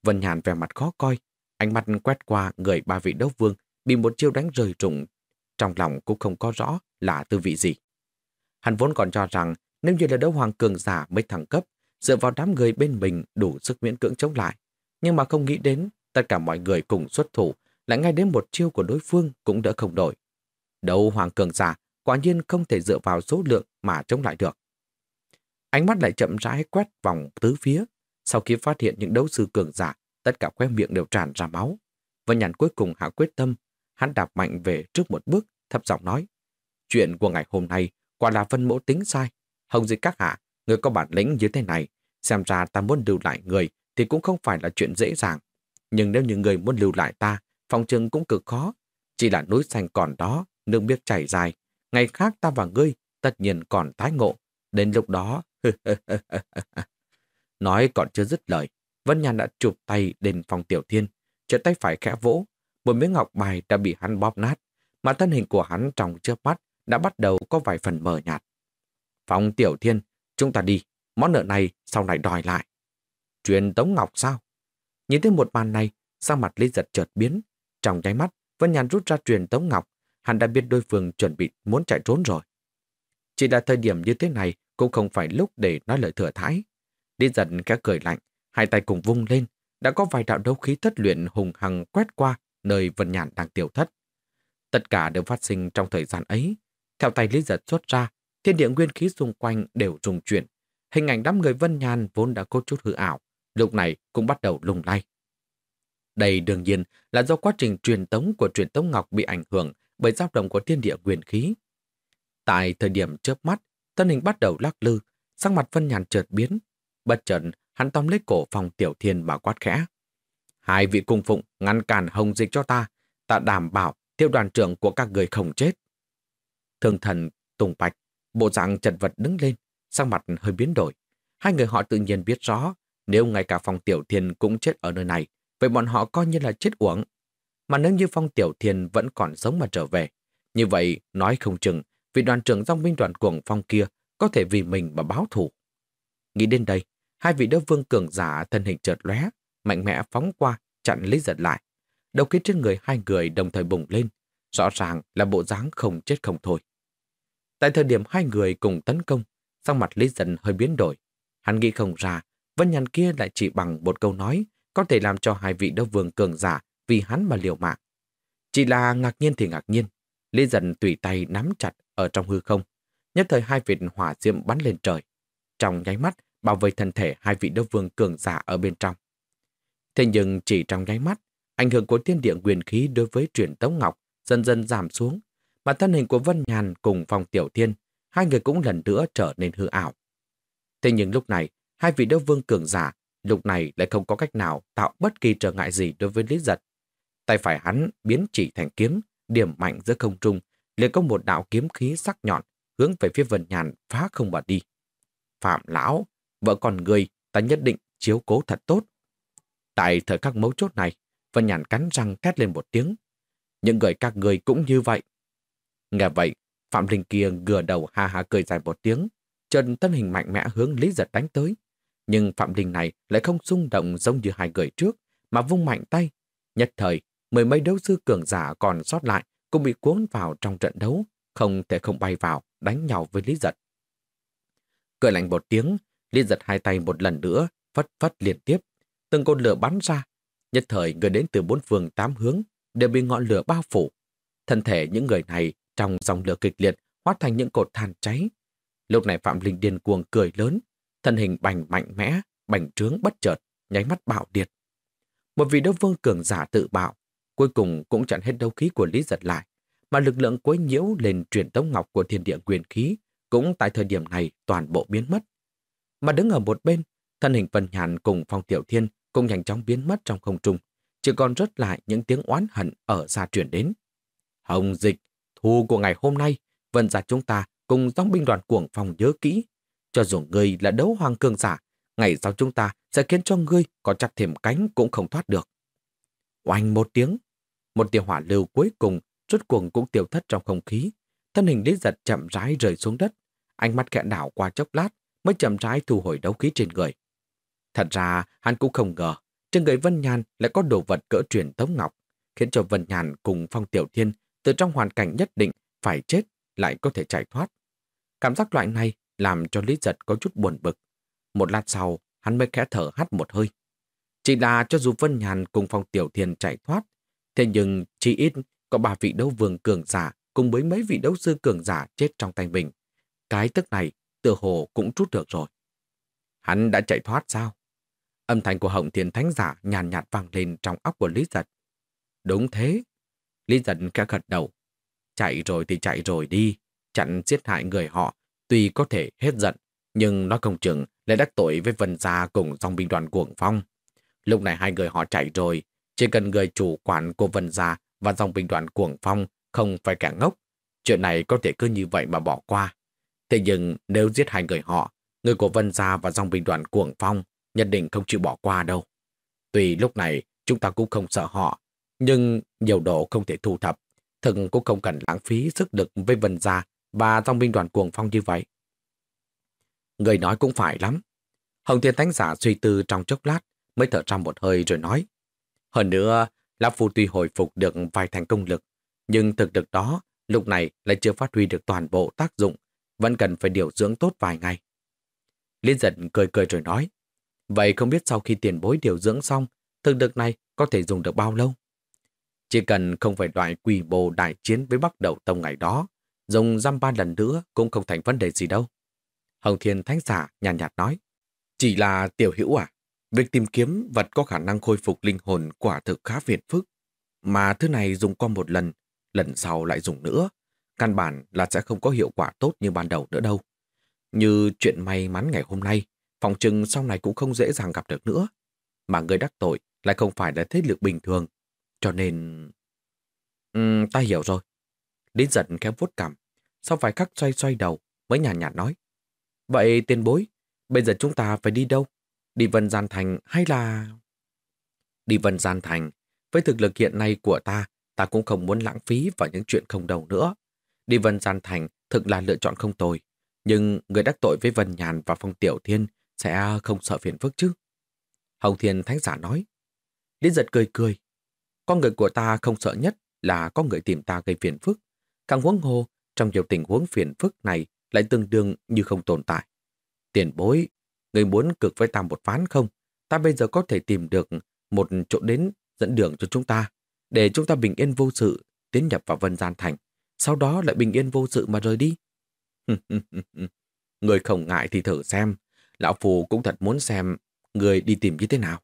[SPEAKER 1] Vân Nhàn vẻ mặt khó coi, ánh mắt quét qua người ba vị đấu vương bị một chiêu đánh rời rụng. Trong lòng cũng không có rõ là tư vị gì. Hắn vốn còn cho rằng nếu như là đấu hoàng cường giả mới thẳng cấp, dựa vào đám người bên mình đủ sức miễn cưỡng chống lại. Nhưng mà không nghĩ đến, tất cả mọi người cùng xuất thủ, lại ngay đến một chiêu của đối phương cũng đỡ không đổi. Đấu hoàng cường giả, quả nhiên không thể dựa vào số lượng mà chống lại được. Ánh mắt lại chậm rãi quét vòng tứ phía. Sau khi phát hiện những đấu sư cường giả, tất cả khoe miệng đều tràn ra máu. Và nhàn cuối cùng hạ quyết tâm, hắn đạp mạnh về trước một bước, thấp giọng nói. Chuyện của ngày hôm nay quả là phân mẫu tính sai. Hồng dịch các hạ, người có bản lĩnh như thế này, xem ra ta muốn lưu lại người thì cũng không phải là chuyện dễ dàng. Nhưng nếu như người muốn lưu lại ta, phòng trường cũng cực khó. Chỉ là núi xanh còn đó, nước biết chảy dài. Ngày khác ta và ngươi tất nhiên còn tái ngộ. Đến lúc đó... Nói còn chưa dứt lời, Vân Nhàn đã chụp tay đền phòng tiểu thiên, trở tay phải khẽ vỗ. Một miếng ngọc bài đã bị hắn bóp nát, mà thân hình của hắn trong chớp mắt đã bắt đầu có vài phần mờ nhạt. Phòng tiểu thiên, chúng ta đi, món nợ này sau này đòi lại. Truyền Tống Ngọc sao? Nhìn thấy một màn này, sang mặt Lý giật chợt biến. Trong nháy mắt, Vân Nhàn rút ra truyền Tống Ngọc, hắn đã biết đối phương chuẩn bị muốn chạy trốn rồi. Chỉ là thời điểm như thế này cũng không phải lúc để nói lời thừa thái. Lý dần khẽ cười lạnh, hai tay cùng vung lên, đã có vài đạo đấu khí thất luyện hùng hằng quét qua nơi Vân Nhàn đang tiểu thất. Tất cả đều phát sinh trong thời gian ấy. Theo tay Lý giật xuất ra, thiên địa nguyên khí xung quanh đều rung chuyển. Hình ảnh đám người Vân Nhàn vốn đã có chút hư ảo, lúc này cũng bắt đầu lung lay. Đây đương nhiên là do quá trình truyền tống của truyền tống ngọc bị ảnh hưởng bởi dao động của thiên địa quyền khí. Tại thời điểm chớp mắt, thân hình bắt đầu lắc lư, sắc mặt Vân Nhàn chợt biến. Bất chợt, hắn tóm lấy cổ phòng tiểu thiên mà quát khẽ. Hai vị cung phụng ngăn cản hồng dịch cho ta, ta đảm bảo tiêu đoàn trưởng của các người không chết. Thương thần, Tùng Bạch, bộ dạng chật vật đứng lên, sắc mặt hơi biến đổi. Hai người họ tự nhiên biết rõ, nếu ngay cả phòng tiểu thiên cũng chết ở nơi này, vậy bọn họ coi như là chết uổng. Mà nếu như phong tiểu thiên vẫn còn sống mà trở về, như vậy nói không chừng vị đoàn trưởng dòng binh đoàn cuồng phong kia có thể vì mình mà báo thủ. Nghĩ đến đây, hai vị đỡ vương cường giả thân hình chợt lóe, mạnh mẽ phóng qua, chặn Lý giật lại. Đầu kia trên người hai người đồng thời bùng lên, rõ ràng là bộ dáng không chết không thôi. Tại thời điểm hai người cùng tấn công, sang mặt Lý giật hơi biến đổi. Hắn nghĩ không ra, Vân Nhàn kia lại chỉ bằng một câu nói có thể làm cho hai vị đấu vương cường giả vì hắn mà liều mạng. Chỉ là ngạc nhiên thì ngạc nhiên, Lý dần tùy tay nắm chặt ở trong hư không, nhất thời hai vị hỏa diệm bắn lên trời. Trong nháy mắt, bảo vệ thân thể hai vị đấu vương cường giả ở bên trong. Thế nhưng chỉ trong nháy mắt, ảnh hưởng của thiên địa quyền khí đối với truyền tống ngọc dần dần giảm xuống, mà thân hình của Vân Nhàn cùng phòng tiểu thiên, hai người cũng lần nữa trở nên hư ảo. Thế nhưng lúc này, hai vị đấu vương cường giả lúc này lại không có cách nào tạo bất kỳ trở ngại gì đối với Lý Giật. Tay phải hắn biến chỉ thành kiếm, điểm mạnh giữa không trung, liền có một đạo kiếm khí sắc nhọn hướng về phía Vân Nhàn phá không mà đi. Phạm Lão, vợ con người, ta nhất định chiếu cố thật tốt. Tại thời khắc mấu chốt này, Vân Nhàn cắn răng két lên một tiếng. Những người các người cũng như vậy. Nghe vậy, Phạm Linh kia gừa đầu ha ha cười dài một tiếng, chân thân hình mạnh mẽ hướng Lý Giật đánh tới. Nhưng Phạm đình này lại không xung động giống như hai người trước, mà vung mạnh tay. Nhất thời, mười mấy đấu sư cường giả còn sót lại cũng bị cuốn vào trong trận đấu, không thể không bay vào, đánh nhau với Lý Giật. Cười lạnh một tiếng, Lý Giật hai tay một lần nữa, phất phất liên tiếp. Từng cột lửa bắn ra. Nhất thời người đến từ bốn phương tám hướng đều bị ngọn lửa bao phủ. Thân thể những người này trong dòng lửa kịch liệt hóa thành những cột than cháy. Lúc này Phạm Linh điên cuồng cười lớn, thân hình bành mạnh mẽ, bành trướng bất chợt, nháy mắt bạo điệt. Một vị đấu vương cường giả tự bạo, cuối cùng cũng chặn hết đấu khí của Lý Giật lại, mà lực lượng quấy nhiễu lên truyền tống ngọc của thiên địa quyền khí cũng tại thời điểm này toàn bộ biến mất. Mà đứng ở một bên, thân hình Vân Nhàn cùng Phong Tiểu Thiên cũng nhanh chóng biến mất trong không trung, chỉ còn rớt lại những tiếng oán hận ở xa truyền đến. Hồng dịch, thù của ngày hôm nay, vân gia chúng ta cùng dòng binh đoàn cuồng phòng nhớ kỹ. Cho dù ngươi là đấu hoàng cường giả, ngày sau chúng ta sẽ khiến cho ngươi có chặt thêm cánh cũng không thoát được. Oanh một tiếng, một tia hỏa lưu cuối cùng rốt cuồng cũng tiêu thất trong không khí. Thân hình lý giật chậm rãi rơi xuống đất, ánh mắt kẹn đảo qua chốc lát mới chậm rãi thu hồi đấu khí trên người. Thật ra, hắn cũng không ngờ, trên người Vân Nhàn lại có đồ vật cỡ truyền tống ngọc, khiến cho Vân Nhàn cùng Phong Tiểu Thiên từ trong hoàn cảnh nhất định phải chết lại có thể chạy thoát. Cảm giác loại này làm cho Lý Giật có chút buồn bực. Một lát sau, hắn mới khẽ thở hắt một hơi. Chỉ là cho dù Vân Nhàn cùng Phong Tiểu Thiên chạy thoát, thế nhưng chỉ ít có ba vị đấu vương cường giả cùng với mấy vị đấu sư cường giả chết trong tay mình. Cái tức này, tựa hồ cũng trút được rồi. Hắn đã chạy thoát sao? Âm thanh của Hồng Thiên Thánh Giả nhàn nhạt vang lên trong óc của Lý Giật. Đúng thế. Lý Giật khẽ gật đầu. Chạy rồi thì chạy rồi đi. Chặn giết hại người họ. Tuy có thể hết giận, nhưng nó không chừng lại đắc tội với Vân Gia cùng dòng binh đoàn cuồng phong. Lúc này hai người họ chạy rồi. Chỉ cần người chủ quản của Vân Gia và dòng binh đoàn cuồng phong không phải cả ngốc. Chuyện này có thể cứ như vậy mà bỏ qua. Thế nhưng nếu giết hai người họ, người của Vân Gia và dòng binh đoàn cuồng phong nhất định không chịu bỏ qua đâu. Tuy lúc này chúng ta cũng không sợ họ, nhưng nhiều đồ không thể thu thập. thần cũng không cần lãng phí sức lực với Vân Gia và dòng binh đoàn cuồng phong như vậy. Người nói cũng phải lắm. Hồng Thiên Thánh Giả suy tư trong chốc lát mới thở ra một hơi rồi nói. Hơn nữa, Lão Phu tuy hồi phục được vài thành công lực, nhưng thực lực đó lúc này lại chưa phát huy được toàn bộ tác dụng, vẫn cần phải điều dưỡng tốt vài ngày. Liên giận cười cười rồi nói, vậy không biết sau khi tiền bối điều dưỡng xong, thực lực này có thể dùng được bao lâu? Chỉ cần không phải loại quỷ bồ đại chiến với Bắc Đậu Tông ngày đó, dùng giam ba lần nữa cũng không thành vấn đề gì đâu. Hồng Thiên Thánh Giả nhàn nhạt, nhạt nói, chỉ là tiểu hữu à, việc tìm kiếm vật có khả năng khôi phục linh hồn quả thực khá phiền phức, mà thứ này dùng qua một lần, lần sau lại dùng nữa, căn bản là sẽ không có hiệu quả tốt như ban đầu nữa đâu. Như chuyện may mắn ngày hôm nay, phòng trừng sau này cũng không dễ dàng gặp được nữa. Mà người đắc tội lại không phải là thế lực bình thường. Cho nên... Ừ, ta hiểu rồi. Lý giận kéo vuốt cằm, sau vài khắc xoay xoay đầu, mới nhàn nhạt, nhạt nói. Vậy tiền bối, bây giờ chúng ta phải đi đâu? Đi Vân Gian Thành hay là... Đi Vân Gian Thành, với thực lực hiện nay của ta, ta cũng không muốn lãng phí vào những chuyện không đầu nữa. Đi Vân Gian Thành thực là lựa chọn không tồi, nhưng người đắc tội với Vân Nhàn và Phong Tiểu Thiên sẽ không sợ phiền phức chứ. Hồng Thiên Thánh Giả nói. Lý giật cười cười. Con người của ta không sợ nhất là có người tìm ta gây phiền phức. Càng huống hồ, trong nhiều tình huống phiền phức này lại tương đương như không tồn tại. Tiền bối, người muốn cực với ta một ván không? Ta bây giờ có thể tìm được một chỗ đến dẫn đường cho chúng ta, để chúng ta bình yên vô sự tiến nhập vào Vân Gian Thành, sau đó lại bình yên vô sự mà rời đi. người không ngại thì thử xem, Lão Phù cũng thật muốn xem người đi tìm như thế nào.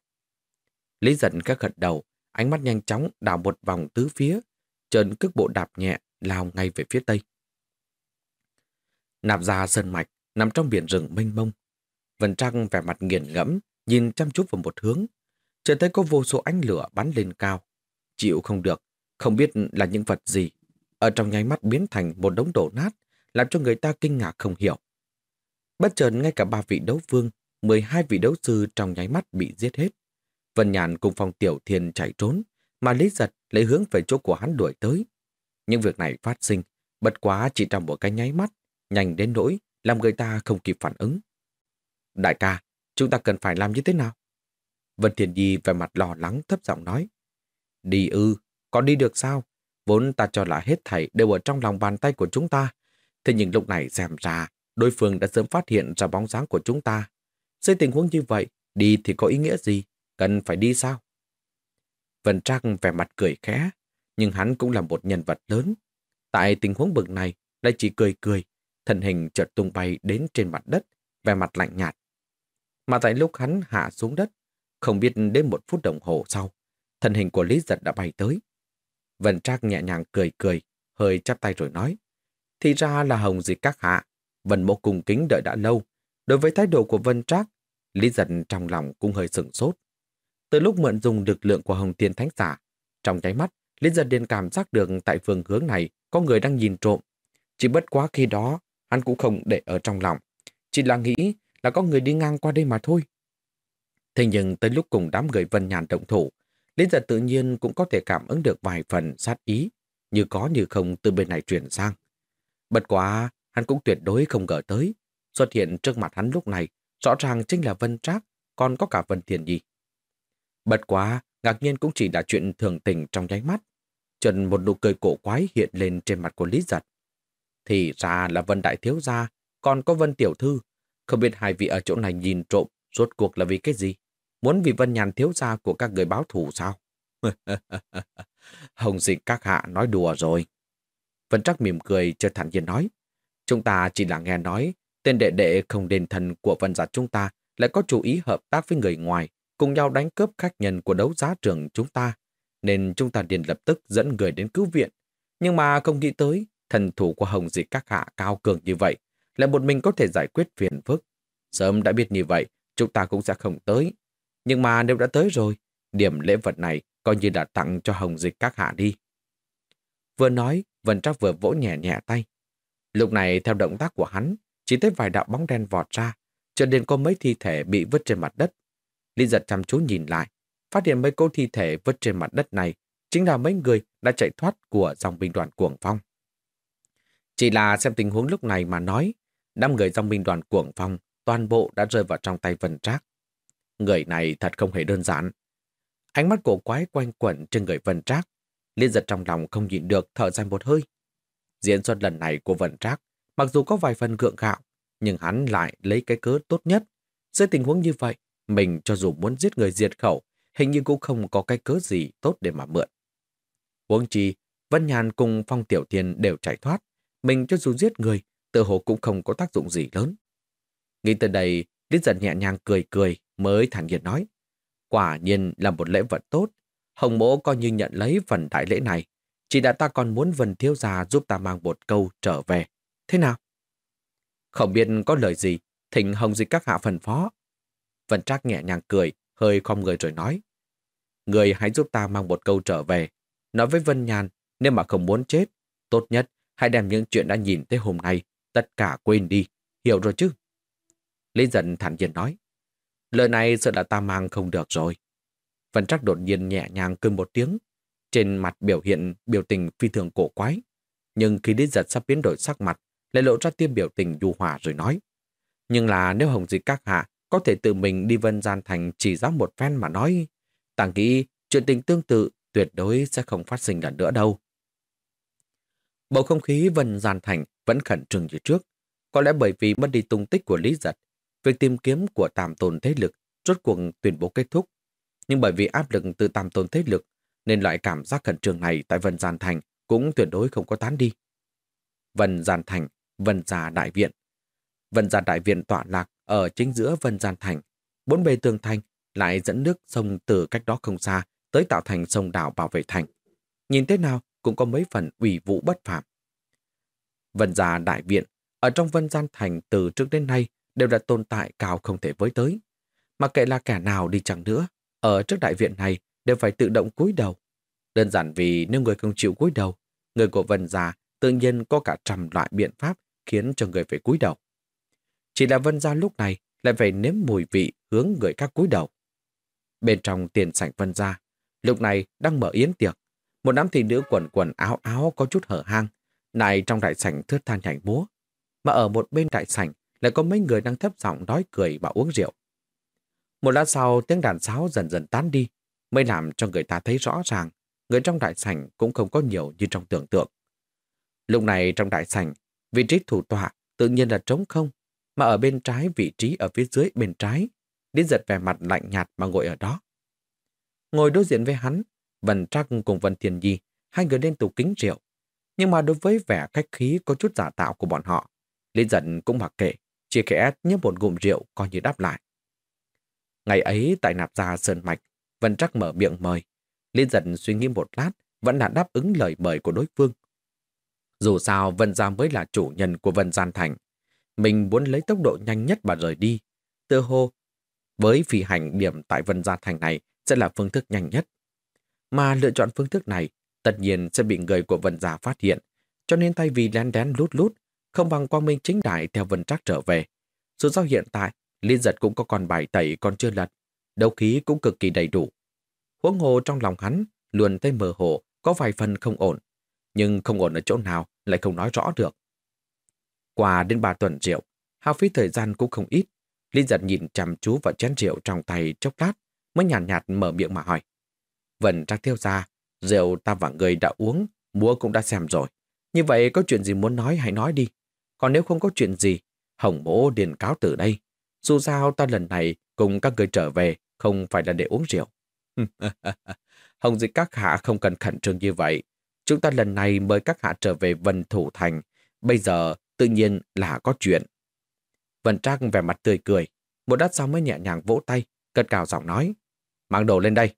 [SPEAKER 1] Lý giận các gật đầu, ánh mắt nhanh chóng đảo một vòng tứ phía, trần cước bộ đạp nhẹ lao ngay về phía tây. Nạp ra sơn mạch, nằm trong biển rừng mênh mông. Vân Trăng vẻ mặt nghiền ngẫm, nhìn chăm chút vào một hướng. Chợt thấy có vô số ánh lửa bắn lên cao. Chịu không được, không biết là những vật gì. Ở trong nháy mắt biến thành một đống đổ nát, làm cho người ta kinh ngạc không hiểu. Bất chợt ngay cả ba vị đấu vương, 12 vị đấu sư trong nháy mắt bị giết hết. Vân Nhàn cùng phòng tiểu thiền chạy trốn, mà Lý Giật lấy hướng về chỗ của hắn đuổi tới. Những việc này phát sinh, bất quá chỉ trong một cái nháy mắt, nhanh đến nỗi làm người ta không kịp phản ứng. Đại ca, chúng ta cần phải làm như thế nào? Vân Thiền di về mặt lo lắng thấp giọng nói. Đi ư, còn đi được sao? Vốn ta cho là hết thảy đều ở trong lòng bàn tay của chúng ta. Thế nhưng lúc này xem ra, đối phương đã sớm phát hiện ra bóng dáng của chúng ta. Dưới tình huống như vậy, đi thì có ý nghĩa gì? Cần phải đi sao? Vân Trăng vẻ mặt cười khẽ, nhưng hắn cũng là một nhân vật lớn. Tại tình huống bực này, lại chỉ cười cười, thân hình chợt tung bay đến trên mặt đất, vẻ mặt lạnh nhạt. Mà tại lúc hắn hạ xuống đất, không biết đến một phút đồng hồ sau, thân hình của Lý Giật đã bay tới. Vân Trác nhẹ nhàng cười cười, hơi chắp tay rồi nói. Thì ra là hồng dịch các hạ. Vân mộ cùng kính đợi đã lâu. Đối với thái độ của Vân Trác, Lý Giật trong lòng cũng hơi sửng sốt. Từ lúc mượn dùng lực lượng của Hồng Tiên Thánh Giả, trong nháy mắt, Lý Giật liền cảm giác được tại phương hướng này có người đang nhìn trộm. Chỉ bất quá khi đó, hắn cũng không để ở trong lòng. Chỉ là nghĩ là có người đi ngang qua đây mà thôi. Thế nhưng tới lúc cùng đám người Vân Nhàn động thủ, Lý giật tự nhiên cũng có thể cảm ứng được vài phần sát ý, như có như không từ bên này chuyển sang. Bất quá, hắn cũng tuyệt đối không ngờ tới. Xuất hiện trước mặt hắn lúc này, rõ ràng chính là Vân Trác, còn có cả Vân Thiền Nhi. Bất quá, ngạc nhiên cũng chỉ là chuyện thường tình trong nháy mắt. Trần một nụ cười cổ quái hiện lên trên mặt của Lý Giật. Thì ra là Vân Đại Thiếu Gia, còn có Vân Tiểu Thư. Không biết hai vị ở chỗ này nhìn trộm, rốt cuộc là vì cái gì? Muốn vì Vân Nhàn thiếu gia của các người báo thù sao? Hồng dịch các hạ nói đùa rồi. Vân Trắc mỉm cười, chợt thản nhiên nói. Chúng ta chỉ là nghe nói, tên đệ đệ không đền thần của vân giả chúng ta lại có chủ ý hợp tác với người ngoài, cùng nhau đánh cướp khách nhân của đấu giá trường chúng ta. Nên chúng ta liền lập tức dẫn người đến cứu viện. Nhưng mà không nghĩ tới, thần thủ của Hồng Dịch các hạ cao cường như vậy, lại một mình có thể giải quyết phiền phức. Sớm đã biết như vậy, chúng ta cũng sẽ không tới. Nhưng mà nếu đã tới rồi, điểm lễ vật này coi như đã tặng cho Hồng Dịch các hạ đi. Vừa nói, Vân Trác vừa vỗ nhẹ nhẹ tay. Lúc này theo động tác của hắn, chỉ thấy vài đạo bóng đen vọt ra, cho nên có mấy thi thể bị vứt trên mặt đất. Lý giật chăm chú nhìn lại, phát hiện mấy cô thi thể vứt trên mặt đất này chính là mấy người đã chạy thoát của dòng binh đoàn cuồng phong. Chỉ là xem tình huống lúc này mà nói, năm người dòng binh đoàn cuồng phong toàn bộ đã rơi vào trong tay Vân Trác. Người này thật không hề đơn giản. Ánh mắt cổ quái quanh quẩn trên người Vân Trác. Liên giật trong lòng không nhịn được thở dài một hơi. Diễn xuất lần này của Vân Trác, mặc dù có vài phần gượng gạo, nhưng hắn lại lấy cái cớ tốt nhất. Dưới tình huống như vậy, mình cho dù muốn giết người diệt khẩu, hình như cũng không có cái cớ gì tốt để mà mượn. Huống chi, Vân Nhàn cùng Phong Tiểu Thiên đều chạy thoát. Mình cho dù giết người, tự hồ cũng không có tác dụng gì lớn. Nghĩ tới đây, Lý giật nhẹ nhàng cười cười mới thản nhiên nói. Quả nhiên là một lễ vật tốt. Hồng mỗ coi như nhận lấy phần đại lễ này. Chỉ đã ta còn muốn Vân Thiếu Gia giúp ta mang một câu trở về. Thế nào? Không biết có lời gì, thỉnh Hồng Dịch các hạ phần phó. Vân Trác nhẹ nhàng cười, hơi khom người rồi nói. Người hãy giúp ta mang một câu trở về. Nói với Vân Nhàn, nếu mà không muốn chết, tốt nhất hãy đem những chuyện đã nhìn thấy hôm nay, tất cả quên đi. Hiểu rồi chứ? Lý dần thản nhiên nói. Lời này sợ là ta mang không được rồi. Vân Trác đột nhiên nhẹ nhàng cười một tiếng. Trên mặt biểu hiện biểu tình phi thường cổ quái. Nhưng khi Lý giật sắp biến đổi sắc mặt, lại lộ ra tiêm biểu tình du hòa rồi nói. Nhưng là nếu Hồng Dịch các hạ có thể tự mình đi Vân Gian Thành chỉ giáo một phen mà nói, tàng nghĩ chuyện tình tương tự tuyệt đối sẽ không phát sinh lần nữa đâu. Bầu không khí Vân Gian Thành vẫn khẩn trương như trước. Có lẽ bởi vì mất đi tung tích của Lý Giật, việc tìm kiếm của tàm tồn thế lực rốt cuộc tuyên bố kết thúc. Nhưng bởi vì áp lực từ tàm tồn thế lực, nên loại cảm giác khẩn trương này tại Vân Gian Thành cũng tuyệt đối không có tán đi. Vân Gian Thành Vân Gia Đại Viện. Vân Gia Đại Viện tọa lạc ở chính giữa Vân Gian Thành. Bốn bề tường thành lại dẫn nước sông từ cách đó không xa tới tạo thành sông đảo bảo vệ thành. Nhìn thế nào cũng có mấy phần ủy vũ bất phạm. Vân Gia Đại Viện ở trong Vân Gian Thành từ trước đến nay đều đã tồn tại cao không thể với tới. Mà kệ là kẻ nào đi chẳng nữa, ở trước đại viện này đều phải tự động cúi đầu. Đơn giản vì nếu người không chịu cúi đầu, người của Vân Gia tự nhiên có cả trăm loại biện pháp khiến cho người phải cúi đầu. Chỉ là Vân Gia lúc này lại phải nếm mùi vị hướng người khác cúi đầu. Bên trong tiền sảnh Vân Gia, lúc này đang mở yến tiệc. Một đám thị nữ quần quần áo áo có chút hở hang, này trong đại sảnh thướt than nhảy múa. Mà ở một bên đại sảnh lại có mấy người đang thấp giọng đói cười và uống rượu. Một lát sau tiếng đàn sáo dần dần tán đi, mới làm cho người ta thấy rõ ràng người trong đại sảnh cũng không có nhiều như trong tưởng tượng. Lúc này trong đại sảnh Vị trí thủ tọa tự nhiên là trống không, mà ở bên trái vị trí ở phía dưới bên trái, Đến giật vẻ mặt lạnh nhạt mà ngồi ở đó. Ngồi đối diện với hắn, Vân Trắc cùng Vân Thiền Nhi, hai người lên tủ kính rượu. Nhưng mà đối với vẻ khách khí có chút giả tạo của bọn họ, Lý giận cũng mặc kệ, chỉ khẽ nhấp một ngụm rượu coi như đáp lại. Ngày ấy tại nạp gia Sơn Mạch, Vân Trắc mở miệng mời. Lý giận suy nghĩ một lát, vẫn là đáp ứng lời mời của đối phương. Dù sao Vân Gia mới là chủ nhân của Vân Gian Thành. Mình muốn lấy tốc độ nhanh nhất mà rời đi. Tự hồ, với phi hành điểm tại Vân Gia Thành này sẽ là phương thức nhanh nhất. Mà lựa chọn phương thức này, tất nhiên sẽ bị người của Vân Gia phát hiện. Cho nên thay vì lén đén lút lút, không bằng quang minh chính đại theo Vân Trác trở về. Dù sao hiện tại, Liên giật cũng có còn bài tẩy còn chưa lật, đấu khí cũng cực kỳ đầy đủ. Huống hồ trong lòng hắn, luôn thấy mờ hồ, có vài phần không ổn nhưng không ổn ở chỗ nào lại không nói rõ được. Qua đến ba tuần rượu, hao phí thời gian cũng không ít. Linh giật nhìn chăm chú vào chén rượu trong tay chốc lát, mới nhàn nhạt, nhạt mở miệng mà hỏi. Vân trác theo ra, rượu ta và người đã uống, múa cũng đã xem rồi. Như vậy có chuyện gì muốn nói hãy nói đi. Còn nếu không có chuyện gì, Hồng mỗ điền cáo từ đây. Dù sao ta lần này cùng các người trở về không phải là để uống rượu. Hồng dịch các hạ không cần khẩn trương như vậy. Chúng ta lần này mời các hạ trở về Vân Thủ Thành. Bây giờ tự nhiên là có chuyện. Vân Trác vẻ mặt tươi cười. Một đắt sau mới nhẹ nhàng vỗ tay, cất cao giọng nói. Mang đồ lên đây.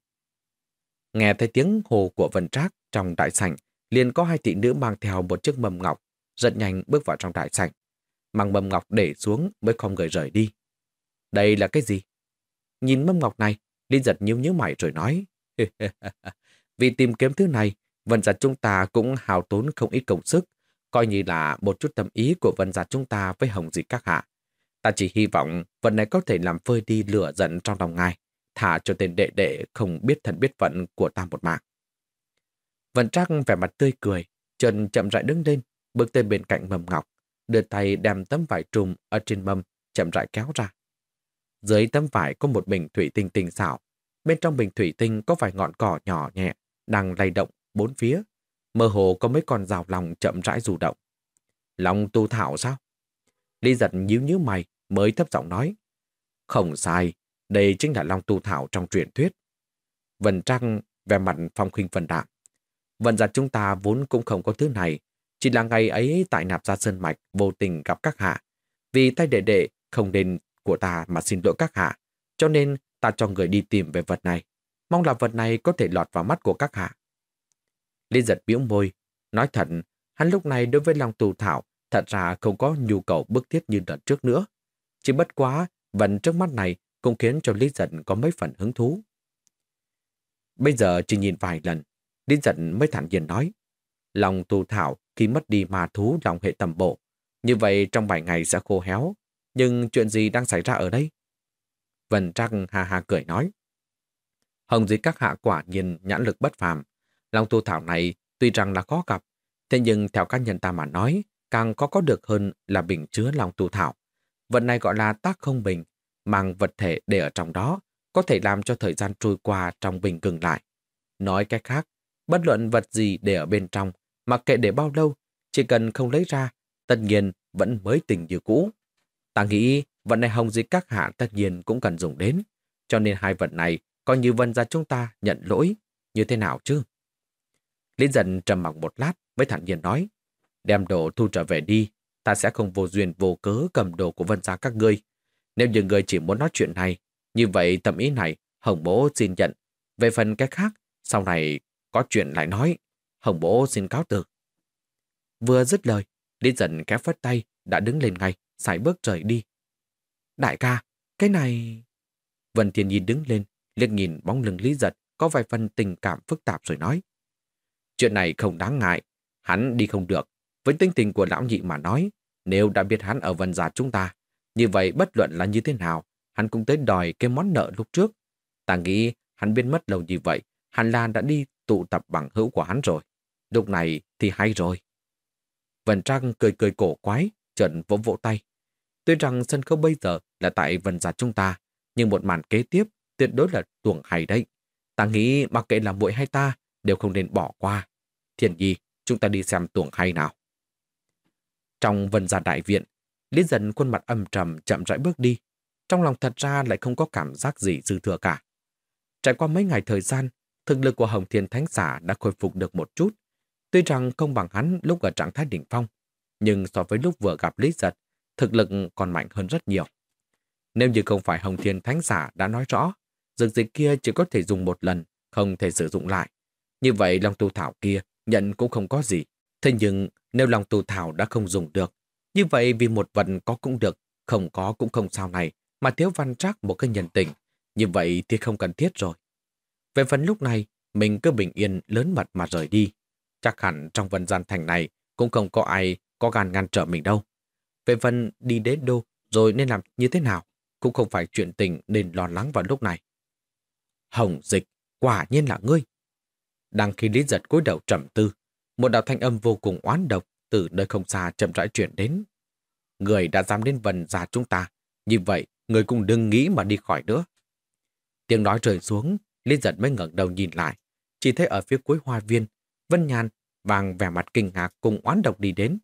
[SPEAKER 1] Nghe thấy tiếng hồ của Vân Trác trong đại sảnh, liền có hai thị nữ mang theo một chiếc mầm ngọc, rất nhanh bước vào trong đại sảnh. Mang mầm ngọc để xuống mới không người rời đi. Đây là cái gì? Nhìn mâm ngọc này, Linh giật nhíu nhíu mày rồi nói. Vì tìm kiếm thứ này, vân giật chúng ta cũng hào tốn không ít công sức, coi như là một chút tâm ý của vân gia chúng ta với hồng dị các hạ. Ta chỉ hy vọng vận này có thể làm phơi đi lửa giận trong lòng ngài, thả cho tên đệ đệ không biết thân biết phận của ta một mạng. Vân Trác vẻ mặt tươi cười, chân chậm rãi đứng lên, bước tới bên cạnh mầm ngọc, đưa tay đem tấm vải trùm ở trên mâm, chậm rãi kéo ra. Dưới tấm vải có một bình thủy tinh tinh xảo. Bên trong bình thủy tinh có vài ngọn cỏ nhỏ nhẹ, đang lay động bốn phía. Mơ hồ có mấy con rào lòng chậm rãi rủ động. Lòng tu thảo sao? Lý giật nhíu nhíu mày mới thấp giọng nói. Không sai, đây chính là Long Tu Thảo trong truyền thuyết. Vân Trăng về mặt phong khinh phần đạm. Vân giặt chúng ta vốn cũng không có thứ này, chỉ là ngày ấy tại nạp ra sơn mạch vô tình gặp các hạ. Vì tay đệ đệ không nên của ta mà xin lỗi các hạ, cho nên ta cho người đi tìm về vật này. Mong là vật này có thể lọt vào mắt của các hạ. Lý giật biểu môi, nói thật, hắn lúc này đối với Long Tù Thảo thật ra không có nhu cầu bức thiết như đợt trước nữa. Chỉ bất quá, vận trước mắt này cũng khiến cho Lý Giật có mấy phần hứng thú. Bây giờ chỉ nhìn vài lần, Lý Giật mới thản nhiên nói, Lòng tù thảo khi mất đi ma thú lòng hệ tầm bộ, như vậy trong vài ngày sẽ khô héo, nhưng chuyện gì đang xảy ra ở đây? Vân Trăng hà hà cười nói. Hồng dưới các hạ quả nhiên nhãn lực bất phàm. Long tu thảo này tuy rằng là khó gặp, thế nhưng theo các nhân ta mà nói, càng có có được hơn là bình chứa long tu thảo. Vật này gọi là tác không bình, mang vật thể để ở trong đó, có thể làm cho thời gian trôi qua trong bình ngừng lại. Nói cách khác, bất luận vật gì để ở bên trong, mặc kệ để bao lâu, chỉ cần không lấy ra, tất nhiên vẫn mới tình như cũ. Ta nghĩ vận này hồng dịch các hạ tất nhiên cũng cần dùng đến. Cho nên hai vận này coi như vân ra chúng ta nhận lỗi như thế nào chứ? Lý dần trầm mặc một lát với thản nhiên nói đem đồ thu trở về đi ta sẽ không vô duyên vô cớ cầm đồ của vân gia các ngươi. Nếu như người chỉ muốn nói chuyện này như vậy tâm ý này Hồng Bố xin nhận. Về phần cái khác sau này có chuyện lại nói Hồng Bố xin cáo từ. Vừa dứt lời Lý dần kéo phất tay đã đứng lên ngay sải bước rời đi. Đại ca, cái này... Vân Thiên Nhi đứng lên, liếc nhìn bóng lưng Lý Giật có vài phần tình cảm phức tạp rồi nói. Chuyện này không đáng ngại, hắn đi không được. Với tinh tình của lão nhị mà nói, nếu đã biết hắn ở vân giả chúng ta, như vậy bất luận là như thế nào, hắn cũng tới đòi cái món nợ lúc trước. Ta nghĩ hắn biết mất lâu như vậy, hắn Lan đã đi tụ tập bằng hữu của hắn rồi. Lúc này thì hay rồi. Vân Trăng cười cười cổ quái, trận vỗ vỗ tay. Tuy rằng sân khấu bây giờ là tại vần giả chúng ta, nhưng một màn kế tiếp tuyệt đối là tuồng hay đấy. Ta nghĩ mặc kệ là muội hay ta đều không nên bỏ qua. Thiền nhi, chúng ta đi xem tuồng hay nào. Trong vân gia đại viện, Lý Dân khuôn mặt âm trầm chậm rãi bước đi. Trong lòng thật ra lại không có cảm giác gì dư thừa cả. Trải qua mấy ngày thời gian, thực lực của Hồng Thiên Thánh Giả đã khôi phục được một chút. Tuy rằng không bằng hắn lúc ở trạng thái đỉnh phong, nhưng so với lúc vừa gặp Lý Giật, thực lực còn mạnh hơn rất nhiều. Nếu như không phải Hồng Thiên Thánh Giả đã nói rõ, dược dịch kia chỉ có thể dùng một lần, không thể sử dụng lại. Như vậy lòng Tu Thảo kia nhận cũng không có gì. Thế nhưng nếu lòng Tu Thảo đã không dùng được, như vậy vì một vật có cũng được, không có cũng không sao này, mà thiếu văn trắc một cái nhân tình, như vậy thì không cần thiết rồi. Về phần lúc này, mình cứ bình yên lớn mật mà rời đi. Chắc hẳn trong vân gian thành này cũng không có ai có gan ngăn trở mình đâu. Về phần đi đến đâu rồi nên làm như thế nào, cũng không phải chuyện tình nên lo lắng vào lúc này. Hồng dịch, quả nhiên là ngươi. Đang khi Lý Giật cúi đầu trầm tư, một đạo thanh âm vô cùng oán độc từ nơi không xa chậm rãi chuyển đến. Người đã dám đến vần già chúng ta, như vậy người cũng đừng nghĩ mà đi khỏi nữa. Tiếng nói rơi xuống, Lý Giật mới ngẩng đầu nhìn lại, chỉ thấy ở phía cuối hoa viên, Vân Nhàn vàng vẻ mặt kinh ngạc cùng oán độc đi đến.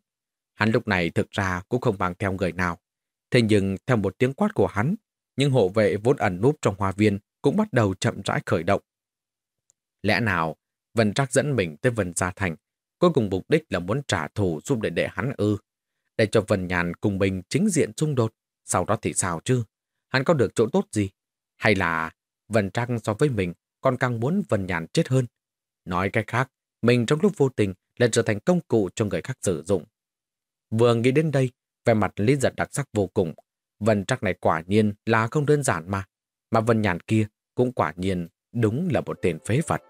[SPEAKER 1] Hắn lúc này thực ra cũng không mang theo người nào. Thế nhưng theo một tiếng quát của hắn, những hộ vệ vốn ẩn núp trong hoa viên cũng bắt đầu chậm rãi khởi động. Lẽ nào Vân Trác dẫn mình tới Vân Gia Thành, cuối cùng mục đích là muốn trả thù giúp đệ đệ hắn ư, để cho Vân Nhàn cùng mình chính diện xung đột, sau đó thì sao chứ? Hắn có được chỗ tốt gì? Hay là Vân Trác so với mình còn càng muốn Vân Nhàn chết hơn? Nói cách khác, mình trong lúc vô tình lại trở thành công cụ cho người khác sử dụng. Vừa nghĩ đến đây, vẻ mặt Lý Giật đặc sắc vô cùng. Vân Trác này quả nhiên là không đơn giản mà. Mà Vân Nhàn kia cũng quả nhiên đúng là một tên phế vật.